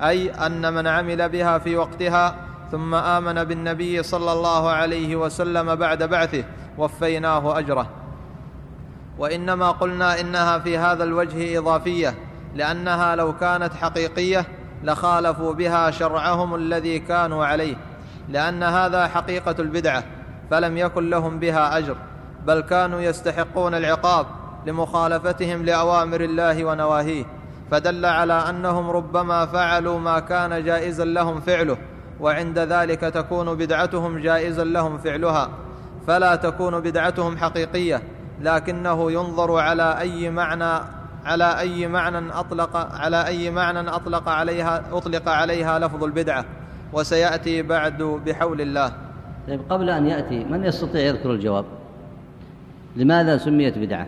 أي أن من عمل بها في وقتها ثم آمن بالنبي صلى الله عليه وسلم بعد بعثه وفيناه أجره. وإنما قلنا إنها في هذا الوجه إضافية لأنها لو كانت حقيقية لخالفوا بها شرعهم الذي كانوا عليه لأن هذا حقيقة البدعة فلم يكن لهم بها أجر بل كانوا يستحقون العقاب. لمخالفتهم لأوامر الله ونواهيه فدل على أنهم ربما فعلوا ما كان جائزا لهم فعله وعند ذلك تكون بدعتهم جائزا لهم فعلها. فلا تكون بدعتهم حقيقية لكنه ينظر على أي معنى على أي معنى أطلق على أي معنى أطلق عليها أطلق عليها لفظ البدعة. وسيأتي بعد بحول الله. طيب قبل أن يأتي من يستطيع يذكر الجواب؟ لماذا سميت بدعة؟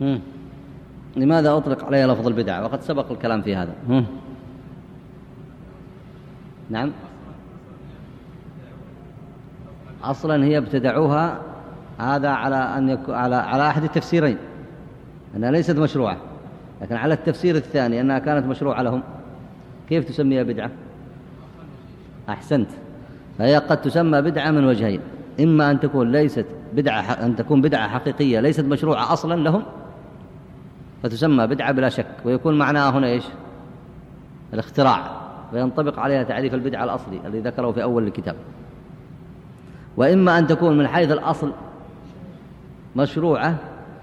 مم. لماذا أطلق عليها لفظ البدعة وقد سبق الكلام في هذا. مم. نعم. أصلا هي ابتدعوها هذا على أن يكون على على أحد التفسيرين. أنها ليست مشروعة. لكن على التفسير الثاني أنها كانت مشروعة لهم. كيف تسميها بدعة؟ أحسنت. فهي قد تسمى بدعة من وجهين. إما أن تكون ليست بدعة أن تكون بدعة حقيقية ليست مشروعة أصلا لهم فتسمى بدعة بلا شك ويكون معناها هنا إيش؟ الاختراع وينطبق عليها تعريف البدعة الأصلي الذي ذكره في أول الكتاب. وإما أن تكون من حيث الأصل مشروعة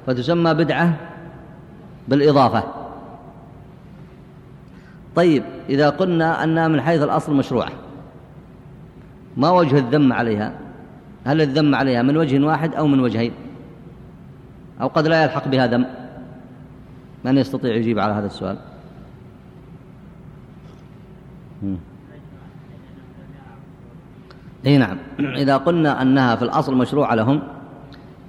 فتسمى بدعة بالإضافة. طيب إذا قلنا أنها من حيث الأصل مشروعة ما وجه الذم عليها؟ هل الذم عليها من وجه واحد أو من وجهين؟ أو قد لا يلحق بها ذم؟ من يستطيع يجيب على هذا السؤال؟ إي نعم. إذا قلنا أنها في الأصل مشروعة لهم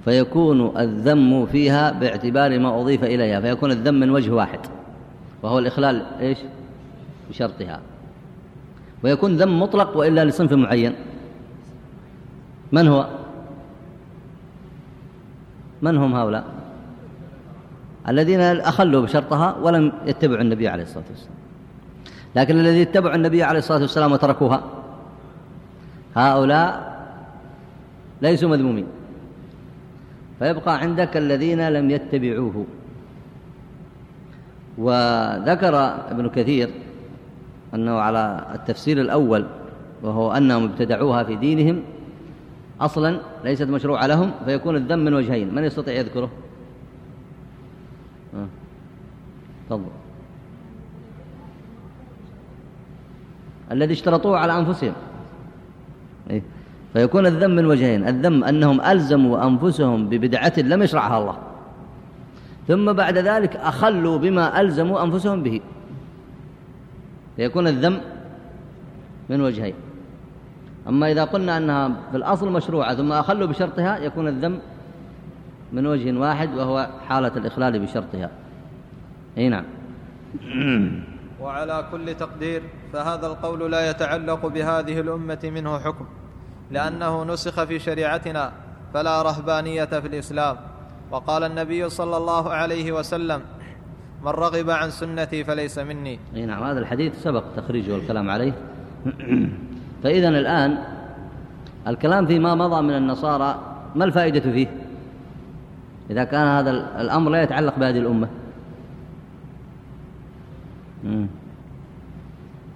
فيكون الذم فيها باعتبار ما أضيف إليها فيكون الذم من وجه واحد وهو الإخلال إيش؟ بشرطها. ويكون ذم مطلق وإلا لصنف معين. من هو؟ من هم هؤلاء؟ الذين أخلوا بشرطها ولم يتبعوا النبي عليه الصلاة والسلام. لكن الذي اتبعوا النبي عليه الصلاة والسلام وتركوها هؤلاء ليسوا مذمومين. فيبقى عندك الذين لم يتبعوه. وذكر ابن كثير أنه على التفسير الأول وهو أنهم ابتدعوها في دينهم أصلا ليست مشروعة لهم فيكون الذم من وجهين. من يستطيع يذكره؟ تفضل. الذي اشترطوه على أنفسهم. إيه؟ فيكون الذم من وجهين. الذم أنهم ألزموا أنفسهم ببدعة لم يشرعها الله. ثم بعد ذلك أخلوا بما ألزموا أنفسهم به. فيكون الذم من وجهين. أما إذا قلنا أنها في الأصل مشروعة ثم أخلوا بشرطها يكون الذم من وجه واحد وهو حالة الإخلال بشرطها. أي نعم. وعلى كل تقدير فهذا القول لا يتعلق بهذه الأمة منه حكم لأنه نسخ في شريعتنا فلا رهبانية في الإسلام. وقال النبي صلى الله عليه وسلم من رغب عن سنتي فليس مني. أي نعم هذا الحديث سبق تخريجه والكلام عليه. فإذا الآن الكلام فيما مضى من النصارى ما الفائدة فيه؟ إذا كان هذا الأمر لا يتعلق بهذه الأمة.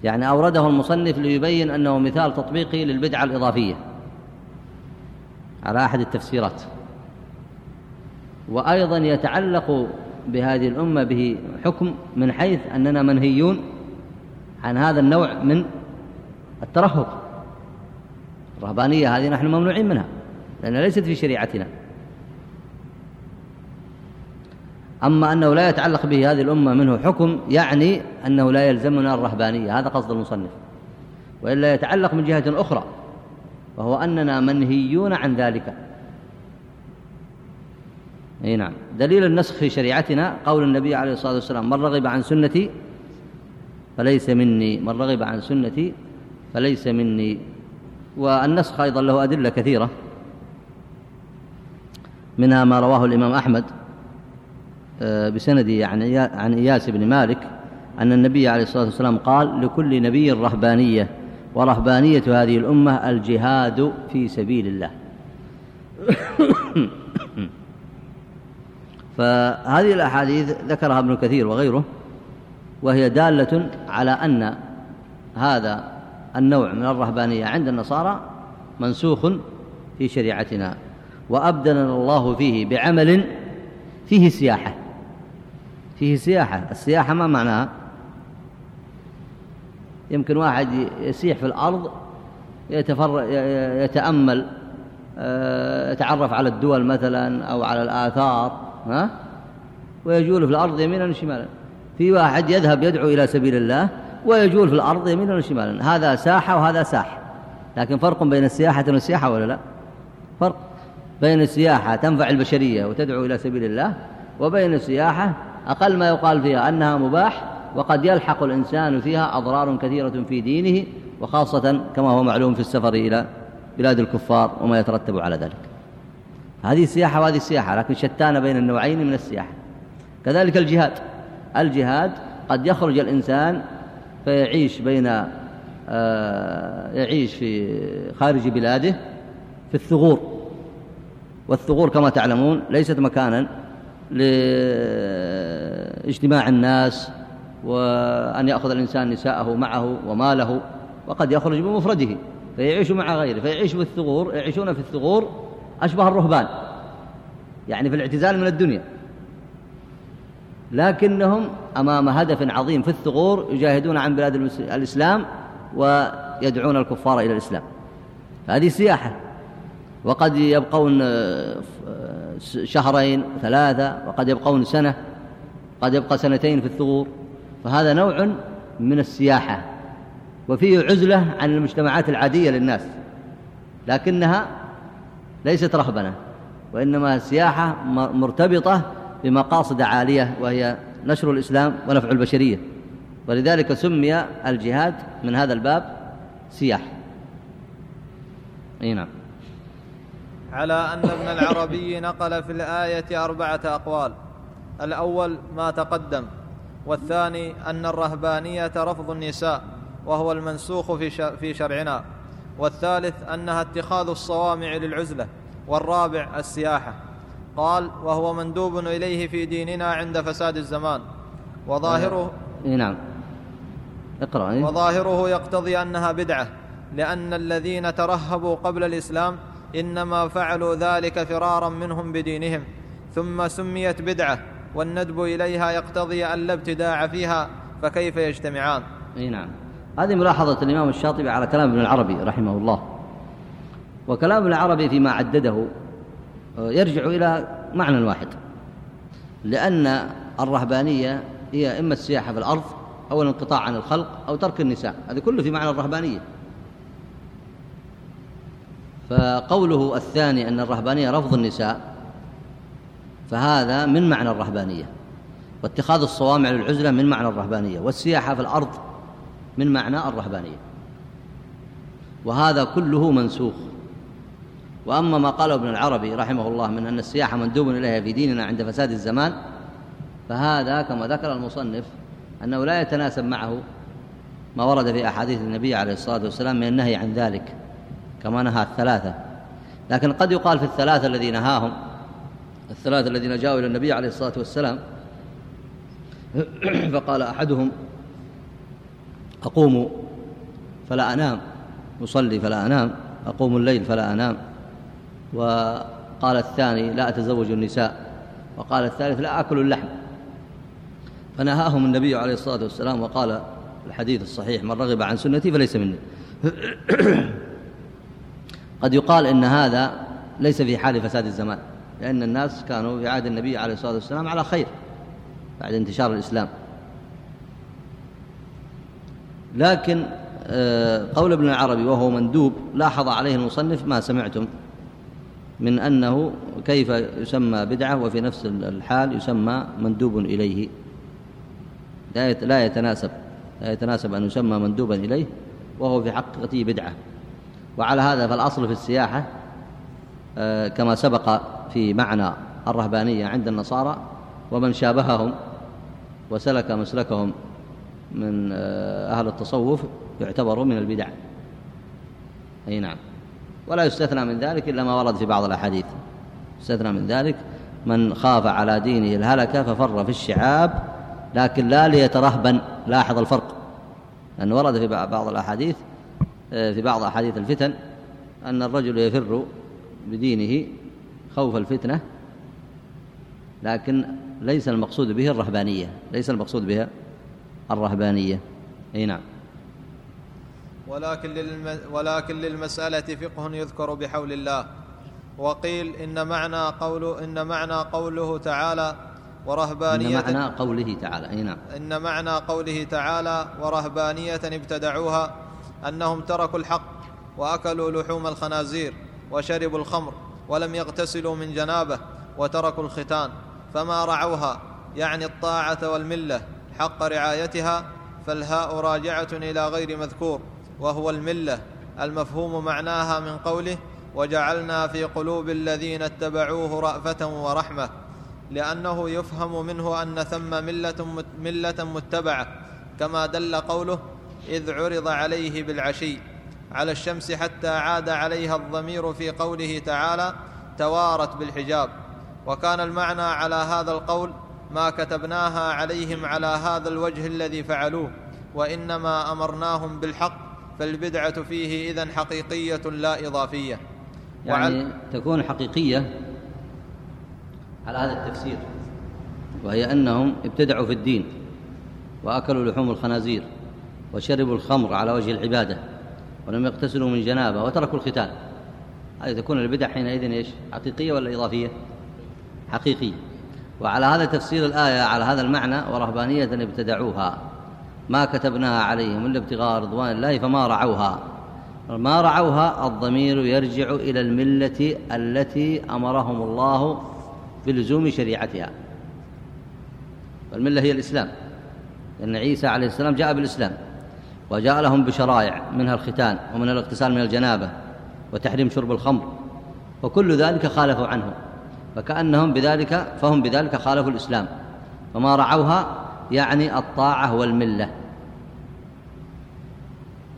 يعني أورده المصنف ليبين أنه مثال تطبيقي للبدعة الإضافية على أحد التفسيرات. وأيضا يتعلق بهذه الأمة به حكم من حيث أننا منهيون عن هذا النوع من الترهب. الرهبانية هذه نحن ممنوعين منها لأنها ليست في شريعتنا. أما أنه لا يتعلق به هذه الأمة منه حكم يعني أنه لا يلزمنا الرهبانية. هذا قصد المصنف. وإلا يتعلق من جهة أخرى وهو أننا منهيون عن ذلك. أي نعم. دليل النسخ في شريعتنا قول النبي عليه الصلاة والسلام من رغب عن سنتي فليس مني. من رغب عن سنتي فليس مني. والنسخ أيضا له أدلة كثيرة منها ما رواه الإمام أحمد. بسنده عن عن إياس بن مالك أن النبي عليه الصلاة والسلام قال لكل نبي رهبانية ورهبانية هذه الأمة الجهاد في سبيل الله. فهذه الأحاديث ذكرها ابن كثير وغيره وهي دالة على أن هذا النوع من الرهبانية عند النصارى منسوخ في شريعتنا وأبدلنا الله فيه بعمل فيه سياحة. فيه سياحة. السياحة ما معناها؟ يمكن واحد يسيح في الأرض يتفر يتأمل آه، يتعرف على الدول مثلا أو على الآثار ها؟ ويجول في الأرض يمينا وشمالا. في واحد يذهب يدعو إلى سبيل الله ويجول في الأرض يمينا وشمالا. هذا ساحة وهذا ساح. لكن فرق بين السياحة والسياحة ولا لا؟ فرق بين السياحة تنفع البشرية وتدعو إلى سبيل الله وبين السياحة أقل ما يقال فيها أنها مباح وقد يلحق الإنسان فيها أضرار كثيرة في دينه وخاصة كما هو معلوم في السفر إلى بلاد الكفار وما يترتب على ذلك. هذه السياحة وهذه السياحة لكن شتان بين النوعين من السياحة. كذلك الجهاد. الجهاد قد يخرج الإنسان فيعيش بين آه، يعيش في خارج بلاده في الثغور. والثغور كما تعلمون ليست مكانا لاجتماع الناس وأن يأخذ الإنسان نساءه معه وماله وقد يخرج بمفرده فيعيش مع غيره فيعيش في الثغور يعيشون في الثغور أشبه الرهبان يعني في الاعتزال من الدنيا. لكنهم أمام هدف عظيم في الثغور يجاهدون عن بلاد الإسلام ويدعون الكفار إلى الإسلام. هذه سياحة. وقد يبقون آه، شهرين ثلاثة وقد يبقون سنة قد يبقى سنتين في الثغور. فهذا نوع من السياحة وفيه عزلة عن المجتمعات العادية للناس لكنها ليست رهبنة وإنما سياحة مرتبطة بمقاصد عالية وهي نشر الإسلام ونفع البشرية. ولذلك سمي الجهاد من هذا الباب سياح أي نعم. على أن ابن العربي نقل في الآية أربعة أقوال. الأول ما تقدم والثاني أن الرهبانية رفض النساء وهو المنسوخ في شرعنا. والثالث أنها اتخاذ الصوامع للعزلة والرابع السياحة. قال وهو مندوب إليه في ديننا عند فساد الزمان. وظاهره إيه نعم. اقرأ إيه؟ وظاهره يقتضي أنها بدعة لأن الذين ترهبوا قبل الإسلام إنما فعلوا ذلك فرارا منهم بدينهم ثم سميت بدعة والندب إليها يقتضي أن لا ابتداع فيها فكيف يجتمعان؟ أي نعم. هذه ملاحظة الإمام الشاطبي على كلام ابن العربي رحمه الله. وكلام ابن العربي فيما عدده آه، يرجع إلى معنى واحد لأن الرهبانية هي إما السياحة في الأرض أو الانقطاع عن الخلق أو ترك النساء. هذا كله في معنى الرهبانية. فقوله الثاني أن الرهبانية رفض النساء فهذا من معنى الرهبانية. واتخاذ الصوامع للعزلة من معنى الرهبانية والسياحة في الأرض من معنى الرهبانية. وهذا كله منسوخ. وأما ما قاله ابن العربي رحمه الله من أن السياحة مندوب إليها في ديننا عند فساد الزمان فهذا كما ذكر المصنف أنه لا يتناسب معه ما ورد في أحاديث النبي عليه الصلاة والسلام من النهي عن ذلك. كما نهى الثلاثة. لكن قد يقال في الثلاثة الذين نهاهم الثلاثة الذين جاءوا إلى النبي عليه الصلاة والسلام فقال أحدهم أقوم فلا أنام أصلي فلا أنام أقوم الليل فلا أنام. وقال الثاني لا أتزوج النساء. وقال الثالث لا أكل اللحم. فنهاهم النبي عليه الصلاة والسلام وقال الحديث الصحيح من رغب عن سنتي فليس مني. قد يقال إن هذا ليس في حال فساد الزمان لأن الناس كانوا في عهد النبي عليه الصلاة والسلام على خير بعد انتشار الإسلام. لكن آه، قول ابن العربي وهو مندوب لاحظ عليه المصنف ما سمعتم من أنه كيف يسمى بدعة وفي نفس الحال يسمى مندوب إليه. لا يتناسب لا يتناسب أن يسمى مندوبا إليه وهو في حقيقته بدعة. وعلى هذا فالأصل في السياحة آه، كما سبق في معنى الرهبانية عند النصارى ومن شابههم وسلك مسلكهم من آه، أهل التصوف يعتبر من البدع. أي نعم. ولا يستثنى من ذلك إلا ما ورد في بعض الأحاديث. يستثنى من ذلك من خاف على دينه الهلكة ففر في الشعاب لكن لا ليترهبن لاحظ الفرق. لأنه ورد في بعض الأحاديث في بعض أحاديث الفتن أن الرجل يفر بدينه خوف الفتنة لكن ليس المقصود به الرهبانية ليس المقصود بها الرهبانية. أي نعم. ولكن, للم... ولكن للمسألة فقه يذكر بحول الله. وقيل إن معنى قوله إن معنى قوله تعالى ورهبانية إن معنى قوله تعالى. أي نعم. إن معنى قوله تعالى ورهبانية ابتدعوها أنهم تركوا الحق وأكلوا لحوم الخنازير وشربوا الخمر ولم يغتسلوا من جنابه وتركوا الختان فما رعوها يعني الطاعة والملة حق رعايتها فالهاء راجعة إلى غير مذكور وهو الملة المفهوم معناها من قوله وجعلنا في قلوب الذين اتبعوه رأفة ورحمة لأنه يفهم منه أن ثم ملة, ملة متبعة كما دل قوله إذ عرض عليه بالعشي على الشمس حتى عاد عليها الضمير في قوله تعالى توارت بالحجاب. وكان المعنى على هذا القول ما كتبناها عليهم على هذا الوجه الذي فعلوه وإنما أمرناهم بالحق فالبدعة فيه إذن حقيقية لا إضافية. يعني تكون حقيقية على هذا التفسير وهي أنهم ابتدعوا في الدين وأكلوا لحوم الخنازير. وشربوا الخمر على وجه العبادة ولم يغتسلوا من جنابة وتركوا الختان هذه تكون البدع حينئذ إيش؟ حقيقية ولا إضافية؟ حقيقية. وعلى هذا تفسير الآية على هذا المعنى ورهبانية ابتدعوها. ما كتبناها عليهم إلا ابتغاء رضوان الله فما رعوها. ما رعوها الضمير يرجع إلى الملة التي أمرهم الله بلزوم شريعتها. والملة هي الإسلام. لأن عيسى عليه السلام جاء بالإسلام. وجاء لهم بشرائع منها الختان ومنها الاغتسال من الجنابة وتحريم شرب الخمر وكل ذلك خالفوا عنه فكأنهم بذلك فهم بذلك خالفوا الإسلام فما رعوها يعني الطاعة والملة.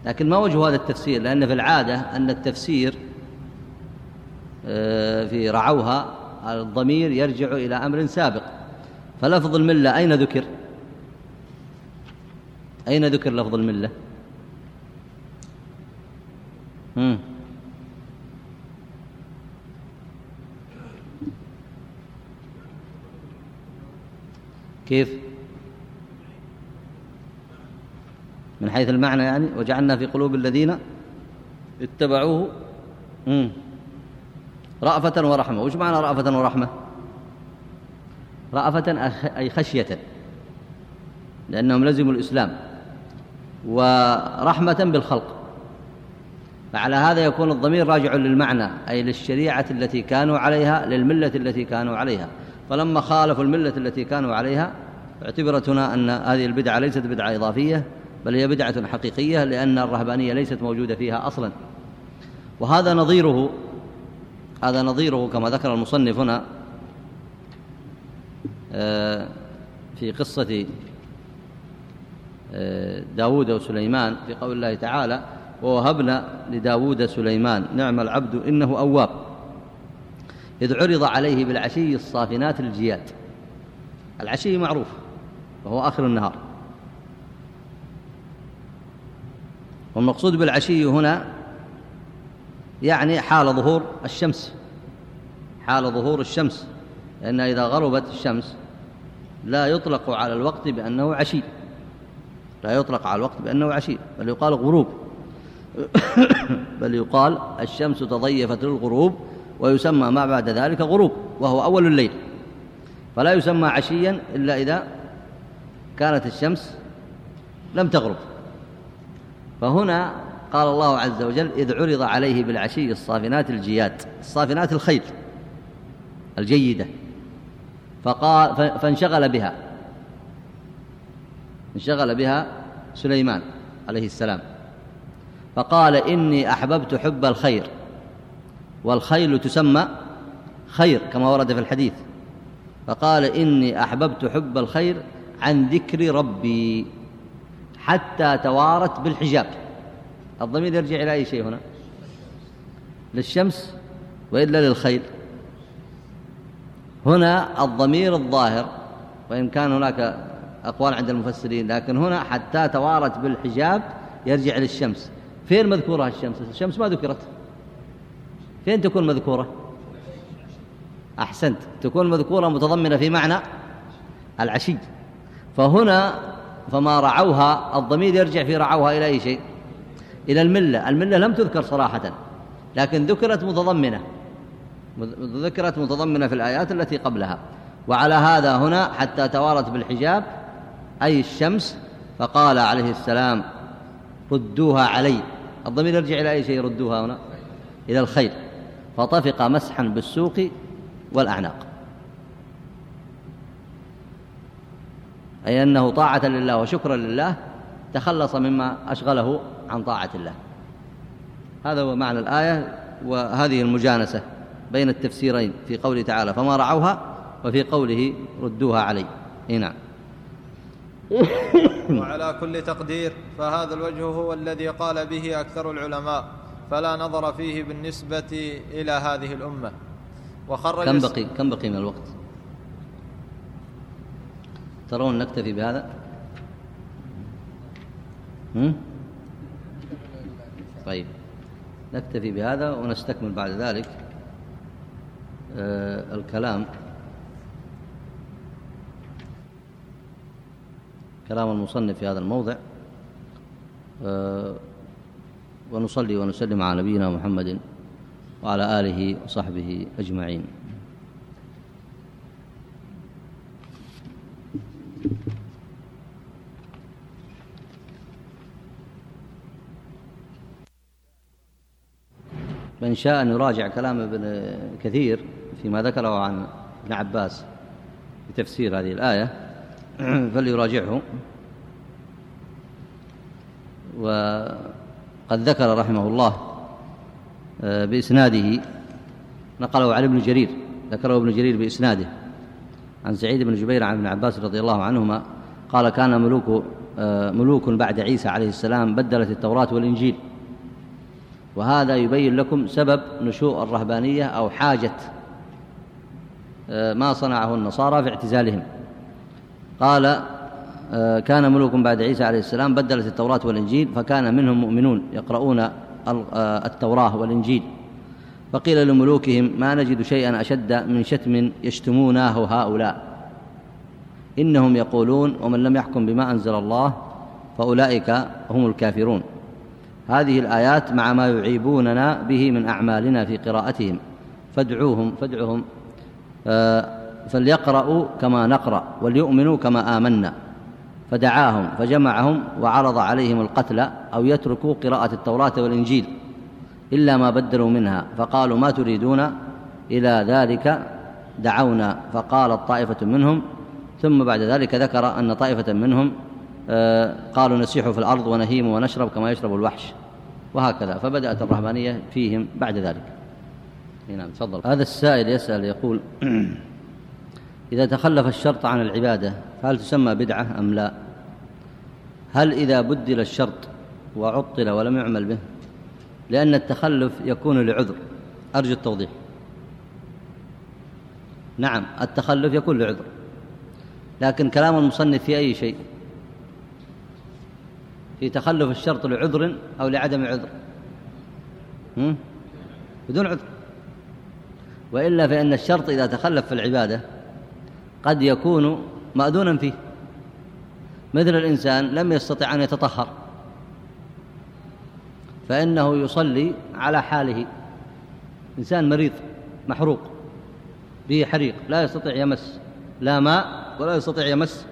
لكن ما وجه هذا التفسير؟ لأن في العادة أن التفسير آه، في رعوها الضمير يرجع إلى أمر سابق. فلفظ الملة أين ذكر؟ أين ذكر لفظ الملة؟ هم. كيف؟ من حيث المعنى يعني وجعلنا في قلوب الذين اتبعوه رأفة ورحمة. وش معنى رأفة ورحمة؟ رأفة أي خشية لأنهم لزموا الإسلام. ورحمة بالخلق. فعلى هذا يكون الضمير راجع للمعنى أي للشريعة التي كانوا عليها للملة التي كانوا عليها. فلما خالفوا الملة التي كانوا عليها اعتبرت هنا أن هذه البدعة ليست بدعة إضافية بل هي بدعة حقيقية لأن الرهبانية ليست موجودة فيها أصلا. وهذا نظيره هذا نظيره كما ذكر المصنف هنا آه، في قصة داود وسليمان في قول الله تعالى ووهبنا لداود سليمان نعم العبد إنه أواب. إذ عرض عليه بالعشي الصافنات الجياد. العشي معروف وهو آخر النهار. والمقصود بالعشي هنا يعني حال ظهور الشمس. حال ظهور الشمس لأن إذا غربت الشمس لا يطلق على الوقت بأنه عشي. لا يطلق على الوقت بأنه عشي بل يقال غروب. بل يقال الشمس تضيفت للغروب ويسمى ما بعد ذلك غروب وهو أول الليل. فلا يسمى عشيا إلا إذا كانت الشمس لم تغرب. فهنا قال الله عز وجل إذ عرض عليه بالعشي الصافنات الجياد الصافنات الخيل الجيدة. فقال فانشغل بها. انشغل بها سليمان عليه السلام. فقال إني أحببت حب الخير والخيل تسمى خير كما ورد في الحديث. فقال إني أحببت حب الخير عن ذكر ربي حتى توارت بالحجاب. الضمير يرجع إلى أي شيء هنا؟ للشمس وإلا للخيل. هنا الضمير الظاهر وإن كان هناك أقوال عند المفسرين لكن هنا حتى توارت بالحجاب يرجع للشمس. فين مذكورة الشمس؟ الشمس ما ذكرت. فين تكون مذكورة؟ أحسنت. تكون مذكورة متضمنة في معنى العشي. فهنا فما رعوها الضمير يرجع في رعوها إلى أي شيء؟ إلى الملة. الملة لم تذكر صراحة لكن ذكرت متضمنة. ذكرت متضمنة في الآيات التي قبلها. وعلى هذا هنا حتى توارت بالحجاب أي الشمس فقال عليه السلام ردوها علي. الضمير يرجع إلى أي شيء ردوها هنا؟ إلى الخير فطفق مسحا بالسوق والأعناق. أي أنه طاعة لله وشكرا لله تخلص مما أشغله عن طاعة الله. هذا هو معنى الآية وهذه المجانسة بين التفسيرين في قوله تعالى فما رعوها وفي قوله ردوها علي. إيه نعم. وعلى كل تقدير فهذا الوجه هو الذي قال به أكثر العلماء فلا نظر فيه بالنسبة إلى هذه الأمة. وخرج كم بقي كم بقي من الوقت؟ ترون نكتفي بهذا؟ هم؟ طيب نكتفي بهذا ونستكمل بعد ذلك آه الكلام. كلام المصنف في هذا الموضع آه ونصلي ونسلم على نبينا محمد وعلى آله وصحبه أجمعين. من شاء أن يراجع كلام ابن كثير فيما ذكره عن ابن عباس في تفسير هذه الآية. فليراجعه. وقد ذكر رحمه الله آه، بإسناده. نقله عن ابن جرير ذكره ابن جرير بإسناده. عن سعيد بن جبير عن ابن عباس رضي الله عنهما قال كان ملوك آه، ملوك بعد عيسى عليه السلام بدلت التوراة والإنجيل. وهذا يبين لكم سبب نشوء الرهبانية أو حاجة آه، ما صنعه النصارى في اعتزالهم. قال آه، كان ملوك بعد عيسى عليه السلام بدلت التوراة والإنجيل فكان منهم مؤمنون يقرؤون آه، التوراة والإنجيل. فقيل لملوكهم ما نجد شيئا أشد من شتم يشتمونه هؤلاء. إنهم يقولون ومن لم يحكم بما أنزل الله فأولئك هم الكافرون. هذه الآيات مع ما يعيبوننا به من أعمالنا في قراءتهم. فادعوهم فادعهم آه، فليقرأوا كما نقرأ وليؤمنوا كما آمنا. فدعاهم فجمعهم وعرض عليهم القتل أو يتركوا قراءة التوراة والإنجيل إلا ما بدلوا منها. فقالوا ما تريدون؟ إلى ذلك دعونا. فقالت طائفة منهم ثم بعد ذلك ذكر أن طائفة منهم آه، قالوا نسيح في الأرض ونهيم ونشرب كما يشرب الوحش. وهكذا. فبدأت الرهبانية فيهم بعد ذلك. نعم تفضل. هذا السائل يسأل يقول إذا تخلف الشرط عن العبادة فهل تسمى بدعة أم لا؟ هل إذا بدل الشرط وعطل ولم يعمل به؟ لأن التخلف يكون لعذر. أرجو التوضيح. نعم التخلف يكون لعذر. لكن كلام المصنف في أي شيء؟ في تخلف الشرط لعذر أو لعدم عذر؟ بدون عذر. وإلا فإن الشرط إذا تخلف في العبادة قد يكون مأذونا فيه. مثل الإنسان لم يستطع أن يتطهر. فإنه يصلي على حاله. إنسان مريض محروق به حريق لا يستطيع يمس لا ماء ولا يستطيع يمس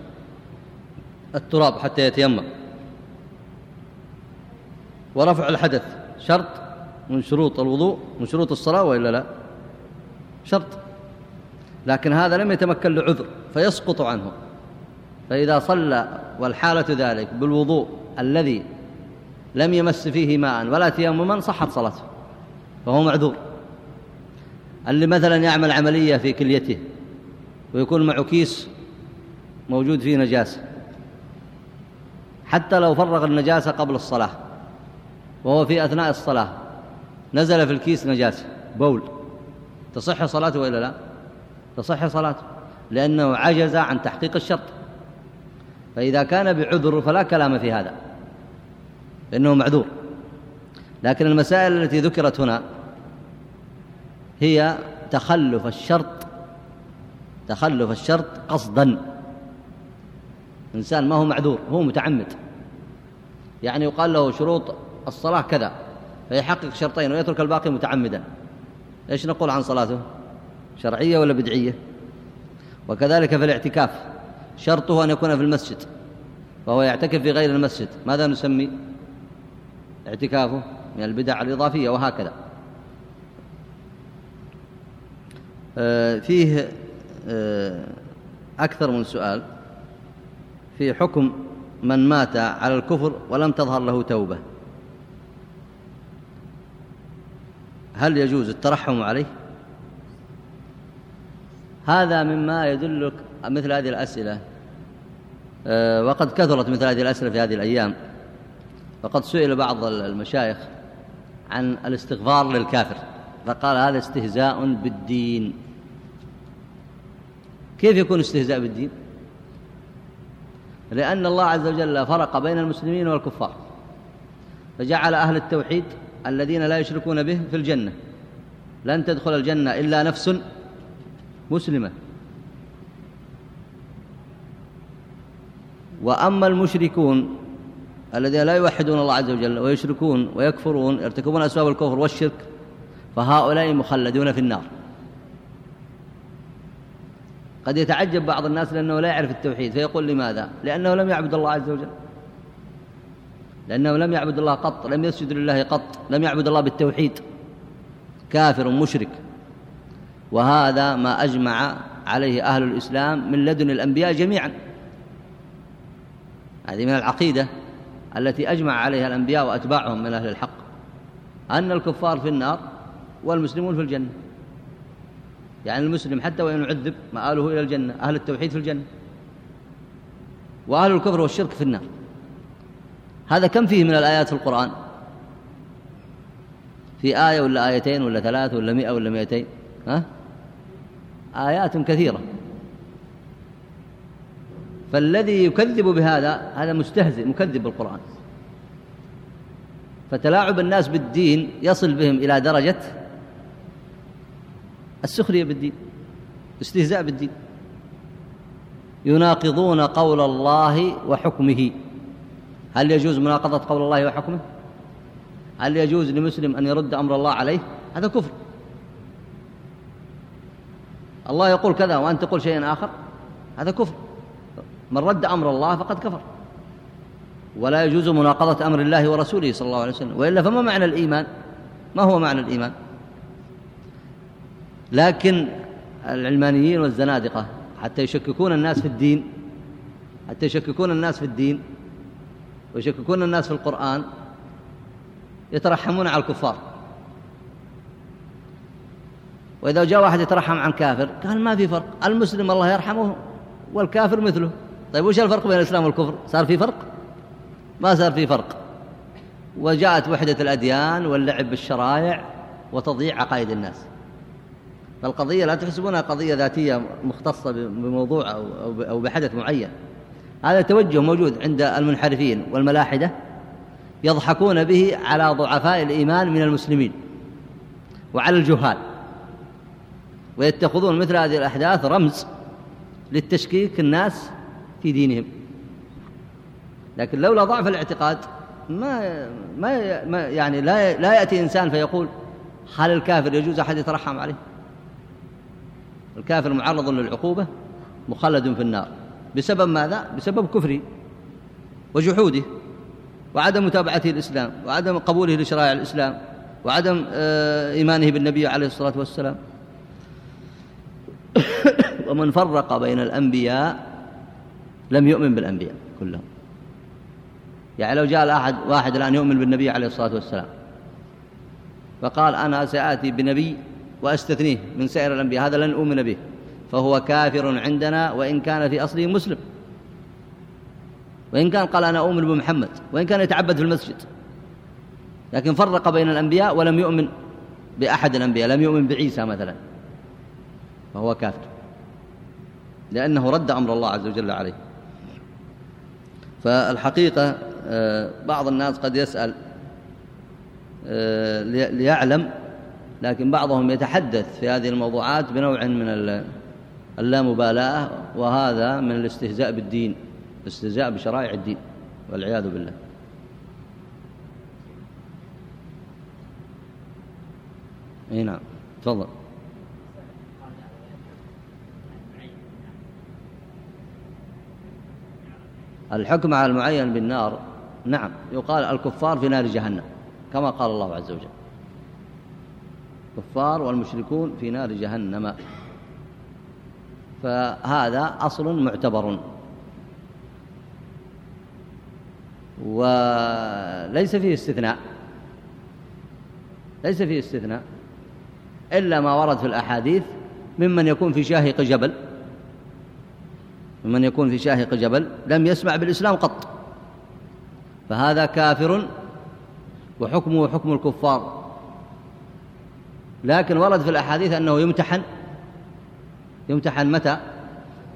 التراب حتى يتيمم. ورفع الحدث شرط من شروط الوضوء من شروط الصلاة وإلا لا؟ شرط. لكن هذا لم يتمكن لعذر فيسقط عنه. فإذا صلى والحالة ذلك بالوضوء الذي لم يمس فيه ماء ولا تيمما صحت صلاته فهو معذور. اللي مثلا يعمل عملية في كليته ويكون معه كيس موجود فيه نجاسة حتى لو فرغ النجاسة قبل الصلاة وهو في أثناء الصلاة نزل في الكيس نجاسة بول. تصح صلاته وإلا لا؟ تصح صلاته لأنه عجز عن تحقيق الشرط. فإذا كان بعذر فلا كلام في هذا لأنه معذور. لكن المسائل التي ذكرت هنا هي تخلف الشرط تخلف الشرط قصدا. إنسان ما هو معذور هو متعمد. يعني يقال له شروط الصلاة كذا فيحقق شرطين ويترك الباقي متعمدا. إيش نقول عن صلاته؟ شرعية ولا بدعية؟ وكذلك في الاعتكاف شرطه أن يكون في المسجد فهو يعتكف في غير المسجد ماذا نسمي؟ اعتكافه من البدع الإضافية وهكذا. آه، فيه آه، أكثر من سؤال. في حكم من مات على الكفر ولم تظهر له توبة هل يجوز الترحم عليه؟ هذا مما يدلك مثل هذه الأسئلة. آه، وقد كثرت مثل هذه الأسئلة في هذه الأيام. وقد سئل بعض المشايخ عن الاستغفار للكافر فقال هذا استهزاء بالدين. كيف يكون استهزاء بالدين؟ لأن الله عز وجل فرق بين المسلمين والكفار. فجعل أهل التوحيد الذين لا يشركون به في الجنة. لن تدخل الجنة إلا نفس مسلمة. وأما المشركون الذين لا يوحدون الله عز وجل ويشركون ويكفرون يرتكبون أسباب الكفر والشرك فهؤلاء مخلدون في النار. قد يتعجب بعض الناس لأنه لا يعرف التوحيد فيقول لماذا؟ لأنه لم يعبد الله عز وجل. لأنه لم يعبد الله قط لم يسجد لله قط لم يعبد الله بالتوحيد. كافر مشرك. وهذا ما أجمع عليه أهل الإسلام من لدن الأنبياء جميعا. هذه من العقيدة التي أجمع عليها الأنبياء وأتباعهم من أهل الحق أن الكفار في النار والمسلمون في الجنة. يعني المسلم حتى وإن عذب مآله إلى الجنة أهل التوحيد في الجنة وأهل الكفر والشرك في النار. هذا كم فيه من الآيات في القرآن؟ في آية ولا آيتين ولا ثلاث ولا مئة ولا مئتين؟ ها؟ آيات كثيرة. فالذي يكذب بهذا هذا مستهزئ مكذب بالقرآن. فتلاعب الناس بالدين يصل بهم إلى درجة السخرية بالدين استهزاء بالدين. يناقضون قول الله وحكمه. هل يجوز مناقضة قول الله وحكمه؟ هل يجوز لمسلم أن يرد أمر الله عليه؟ هذا كفر. الله يقول كذا وأنت تقول شيئا آخر هذا كفر. من رد أمر الله فقد كفر. ولا يجوز مناقضة أمر الله ورسوله صلى الله عليه وسلم وإلا فما معنى الإيمان؟ ما هو معنى الإيمان؟ لكن العلمانيين والزنادقة حتى يشككون الناس في الدين حتى يشككون الناس في الدين ويشككون الناس في القرآن يترحمون على الكفار. وإذا جاء واحد يترحم عن كافر قال ما في فرق المسلم الله يرحمه والكافر مثله. طيب وش الفرق بين الإسلام والكفر؟ صار في فرق؟ ما صار في فرق. وجاءت وحدة الأديان واللعب بالشرائع وتضييع عقائد الناس. فالقضية لا تحسبونها قضية ذاتية مختصة بموضوع أو بحدث معين. هذا توجه موجود عند المنحرفين والملاحدة يضحكون به على ضعفاء الإيمان من المسلمين وعلى الجهال. ويتخذون مثل هذه الأحداث رمز للتشكيك الناس في دينهم. لكن لولا ضعف الاعتقاد ما ما, يعني لا لا يأتي إنسان فيقول هل الكافر يجوز أحد يترحم عليه؟ الكافر معرض للعقوبة مخلد في النار. بسبب ماذا؟ بسبب كفره وجحوده وعدم متابعته الإسلام وعدم قبوله لشرائع الإسلام وعدم آه، إيمانه بالنبي عليه الصلاة والسلام. ومن فرق بين الأنبياء لم يؤمن بالأنبياء كلهم. يعني لو جاء أحد واحد الآن يؤمن بالنبي عليه الصلاة والسلام فقال أنا سآتي بنبي وأستثنيه من سائر الأنبياء هذا لن أؤمن به فهو كافر عندنا وإن كان في أصله مسلم. وإن كان قال أنا أؤمن بمحمد وإن كان يتعبد في المسجد. لكن فرق بين الأنبياء ولم يؤمن بأحد الأنبياء لم يؤمن بعيسى مثلا. فهو كافر. لأنه رد أمر الله عز وجل عليه. فالحقيقة آه، بعض الناس قد يسأل آه، ليعلم لكن بعضهم يتحدث في هذه الموضوعات بنوع من اللامبالاة وهذا من الاستهزاء بالدين الاستهزاء بشرائع الدين والعياذ بالله. إي نعم. تفضل. الحكم على المعين بالنار. نعم يقال الكفار في نار جهنم كما قال الله عز وجل. الكفار والمشركون في نار جهنم. فهذا أصل معتبر. وليس فيه استثناء ليس فيه استثناء إلا ما ورد في الأحاديث ممن يكون في شاهق جبل. ممن يكون في شاهق جبل لم يسمع بالإسلام قط. فهذا كافر وحكمه حكم الكفار. لكن ورد في الأحاديث أنه يمتحن. يمتحن متى؟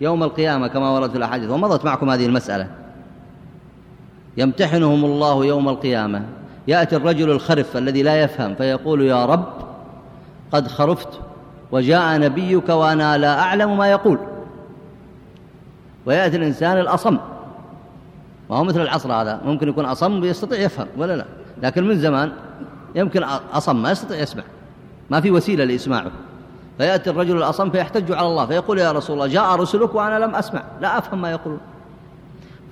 يوم القيامة كما ورد في الأحاديث. ومضت معكم هذه المسألة. يمتحنهم الله يوم القيامة. يأتي الرجل الخرف الذي لا يفهم فيقول يا رب قد خرفت وجاء نبيك وأنا لا أعلم ما يقول. ويأتي الإنسان الأصم. ما هو مثل العصر هذا. ممكن يكون أصم ويستطيع يفهم ولا لا؟ لكن من زمان يمكن أصم ما يستطيع يسمع. ما في وسيلة لإسماعه. فيأتي الرجل الأصم فيحتج على الله فيقول يا رسول الله جاء رسلك وأنا لم أسمع. لا أفهم ما يقولون.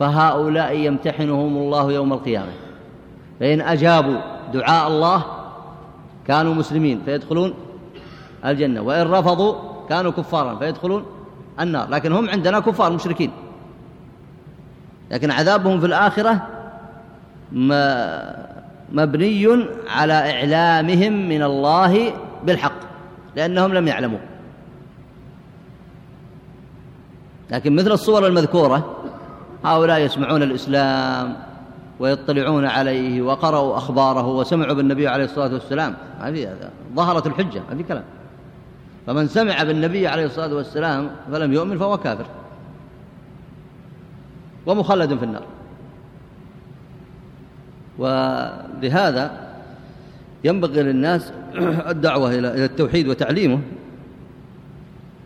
فهؤلاء يمتحنهم الله يوم القيامة. فإن أجابوا دعاء الله كانوا مسلمين فيدخلون الجنة. وإن رفضوا كانوا كفارا فيدخلون النار. لكن هم عندنا كفار مشركين. لكن عذابهم في الآخرة مبني على إعلامهم من الله بالحق لأنهم لم يعلموا. لكن مثل الصور المذكورة هؤلاء يسمعون الإسلام ويطلعون عليه وقرأوا أخباره وسمعوا بالنبي عليه الصلاة والسلام. هذا. ظهرت الحجة ما في كلام. فمن سمع بالنبي عليه الصلاة والسلام فلم يؤمن فهو كافر. ومخلد في النار. ولهذا ينبغي للناس الدعوة إلى التوحيد وتعليمه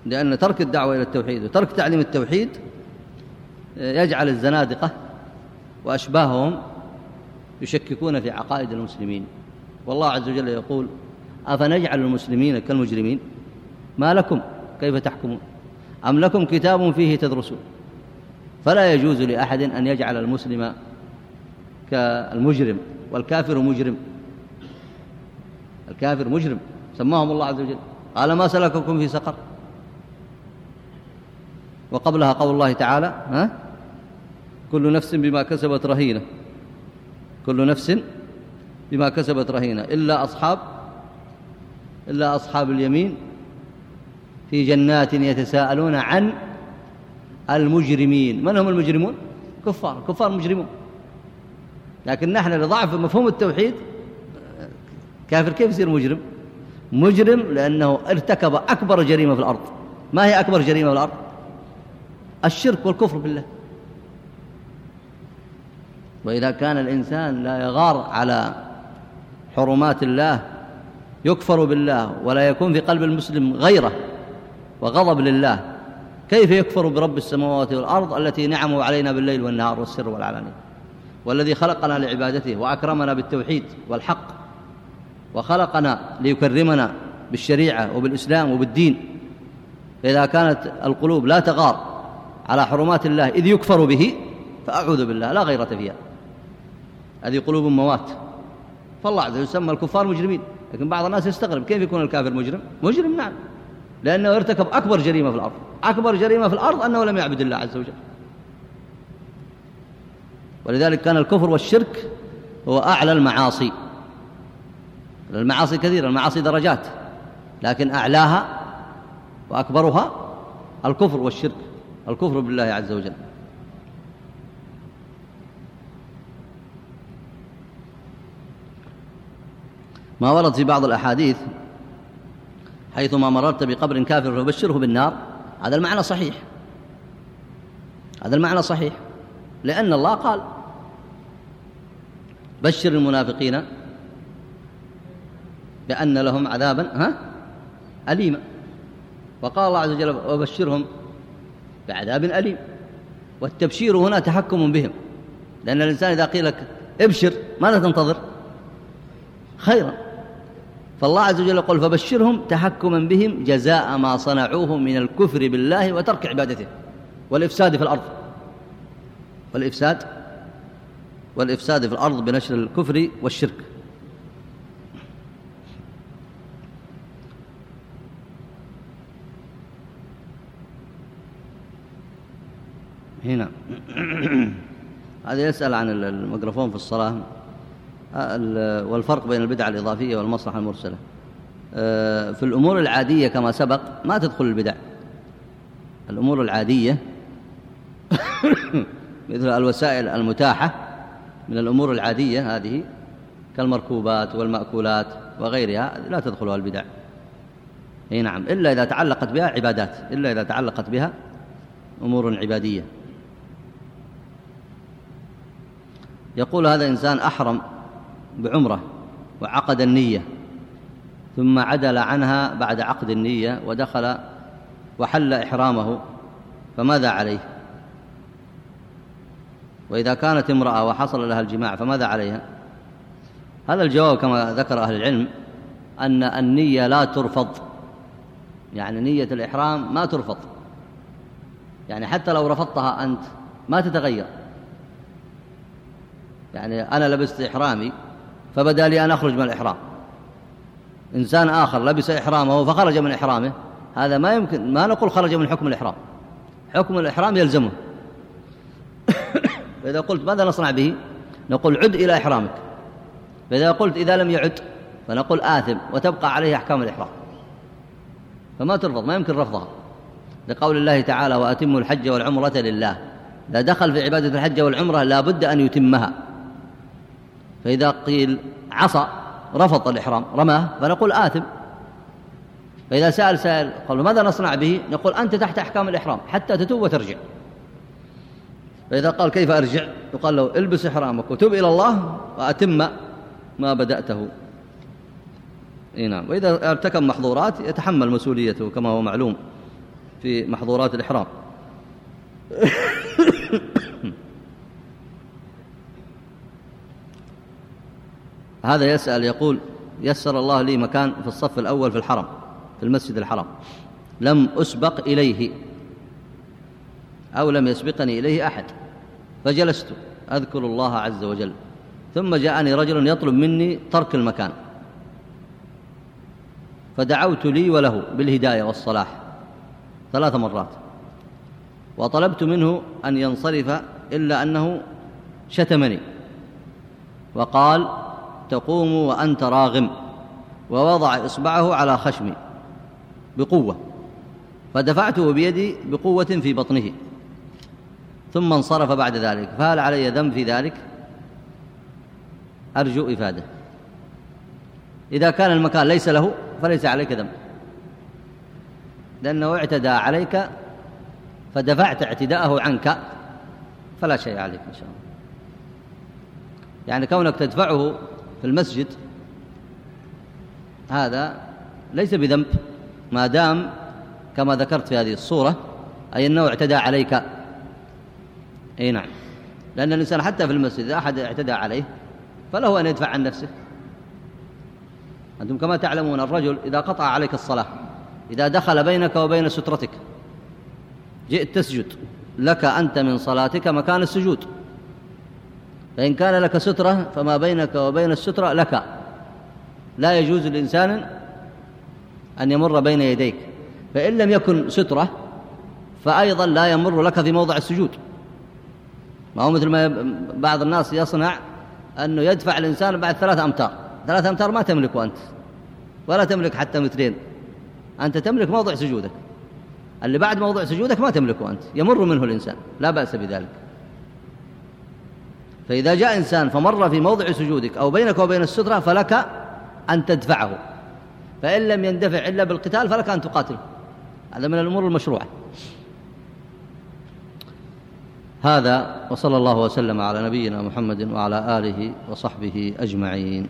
لأن ترك الدعوة إلى التوحيد وترك تعليم التوحيد يجعل الزنادقة وأشباههم يشككون في عقائد المسلمين. والله عز وجل يقول أفنجعل المسلمين كالمجرمين؟ ما لكم؟ كيف تحكمون؟ أم لكم كتاب فيه تدرسون؟ فلا يجوز لأحد أن يجعل المسلم كالمجرم والكافر مجرم. الكافر مجرم سماهم الله عز وجل. قال ما سلككم في سقر؟ وقبلها قول الله تعالى ها؟ كل نفس بما كسبت رهينة. كل نفس بما كسبت رهينة إلا أصحاب إلا أصحاب اليمين في جنات يتساءلون عن المجرمين. من هم المجرمون؟ كفار كفار مجرمون. لكن نحن لضعف مفهوم التوحيد كافر كيف يصير مجرم؟ مجرم لأنه ارتكب أكبر جريمة في الأرض. ما هي أكبر جريمة في الأرض؟ الشرك والكفر بالله. وإذا كان الإنسان لا يغار على حرمات الله يكفر بالله ولا يكون في قلب المسلم غيره وغضب لله. كيف يكفر برب السماوات والأرض التي نعمه علينا بالليل والنهار والسر والعلانية؟ والذي خلقنا لعبادته وأكرمنا بالتوحيد والحق. وخلقنا ليكرمنا بالشريعة وبالإسلام وبالدين. فإذا كانت القلوب لا تغار على حرمات الله إذ يكفر به فأعوذ بالله لا غيرة فيها. هذه قلوب موات. فالله عز وجل يسمى الكفار مجرمين. لكن بعض الناس يستغرب كيف يكون الكافر مجرم؟ مجرم نعم. لأنه ارتكب أكبر جريمة في الأرض. أكبر جريمة في الأرض أنه لم يعبد الله عز وجل. ولذلك كان الكفر والشرك هو أعلى المعاصي. المعاصي كثيرة المعاصي درجات لكن أعلاها وأكبرها الكفر والشرك الكفر بالله عز وجل. ما ورد في بعض الأحاديث حيثما مررت بقبر كافر فبشره بالنار. هذا المعنى صحيح. هذا المعنى صحيح. لأن الله قال بشر المنافقين بأن لهم عذابا ها أليما. وقال الله عز وجل وبشرهم بعذاب أليم. والتبشير هنا تحكم بهم. لأن الإنسان إذا قيل لك ابشر ماذا تنتظر؟ خيرا. فالله عز وجل يقول فبشرهم تحكما بهم جزاء ما صنعوه من الكفر بالله وترك عبادته والإفساد في الأرض. والإفساد والإفساد في الأرض بنشر الكفر والشرك. هنا. هذا يسأل عن الميكروفون في الصلاة. والفرق بين البدعة الإضافية والمصلحة المرسلة. آه، في الأمور العادية كما سبق ما تدخل البدع. الأمور العادية مثل الوسائل المتاحة من الأمور العادية هذه كالمركوبات والمأكولات وغيرها لا تدخلها البدع. أي نعم إلا إذا تعلقت بها عبادات إلا إذا تعلقت بها أمور عبادية. يقول هذا إنسان أحرم بعمرة وعقد النية ثم عدل عنها بعد عقد النية ودخل وحل إحرامه فماذا عليه؟ وإذا كانت امرأة وحصل لها الجماع فماذا عليها؟ هذا الجواب كما ذكر أهل العلم أن النية لا ترفض يعني نية الإحرام ما ترفض يعني حتى لو رفضتها أنت ما تتغير يعني أنا لبست إحرامي فبدأ لي أن أخرج من الإحرام. إنسان آخر لبس إحرامه فخرج من إحرامه هذا ما يمكن ما نقول خرج من حكم الإحرام. حكم الإحرام يلزمه. فإذا قلت ماذا نصنع به؟ نقول عد إلى إحرامك. فإذا قلت إذا لم يعد فنقول آثم وتبقى عليه أحكام الإحرام. فما ترفض ما يمكن رفضها. لقول الله تعالى وأتموا الحج والعمرة لله. إذا دخل في عبادة الحج والعمرة لا بد أن يتمها. فإذا قيل عصى رفض الإحرام رماه فنقول آثم. فإذا سأل سائل قال ماذا نصنع به؟ نقول أنت تحت أحكام الإحرام حتى تتوب وترجع. فإذا قال كيف أرجع؟ يقال له البس إحرامك وتوب إلى الله وأتم ما بدأته. إيه نعم. وإذا ارتكب محظورات يتحمل مسؤوليته كما هو معلوم في محظورات الإحرام. هذا يسأل يقول يسر الله لي مكان في الصف الأول في الحرم في المسجد الحرام. لم أسبق إليه أو لم يسبقني إليه أحد فجلست أذكر الله عز وجل. ثم جاءني رجل يطلب مني ترك المكان فدعوت لي وله بالهداية والصلاح ثلاث مرات وطلبت منه أن ينصرف إلا أنه شتمني وقال تقوم وأنت راغم ووضع إصبعه على خشمي بقوة فدفعته بيدي بقوة في بطنه ثم انصرف بعد ذلك فهل علي ذنب في ذلك؟ أرجو إفادة. إذا كان المكان ليس له فليس عليك ذنب. لأنه اعتدى عليك فدفعت اعتداءه عنك فلا شيء عليك إن شاء الله. يعني كونك تدفعه في المسجد هذا ليس بذنب ما دام كما ذكرت في هذه الصورة أي أنه اعتدى عليك. أي نعم. لأن الإنسان حتى في المسجد إذا أحد اعتدى عليه فله أن يدفع عن نفسه. أنتم كما تعلمون الرجل إذا قطع عليك الصلاة إذا دخل بينك وبين سترتك جئت تسجد لك أنت من صلاتك مكان السجود. فإن كان لك سترة فما بينك وبين السترة لك. لا يجوز للإنسان أن يمر بين يديك. فإن لم يكن سترة فأيضا لا يمر لك في موضع السجود. ما هو مثل ما بعض الناس يصنع أنه يدفع الإنسان بعد ثلاثة أمتار. ثلاثة أمتار ما تملكه أنت ولا تملك حتى مترين. أنت تملك موضع سجودك. اللي بعد موضع سجودك ما تملكه أنت يمر منه الإنسان. لا بأس بذلك. فإذا جاء إنسان فمر في موضع سجودك أو بينك وبين السترة فلك أن تدفعه. فإن لم يندفع إلا بالقتال فلك أن تقاتله. هذا من الأمور المشروعة. هذا وصلى الله وسلم على نبينا محمد وعلى آله وصحبه أجمعين.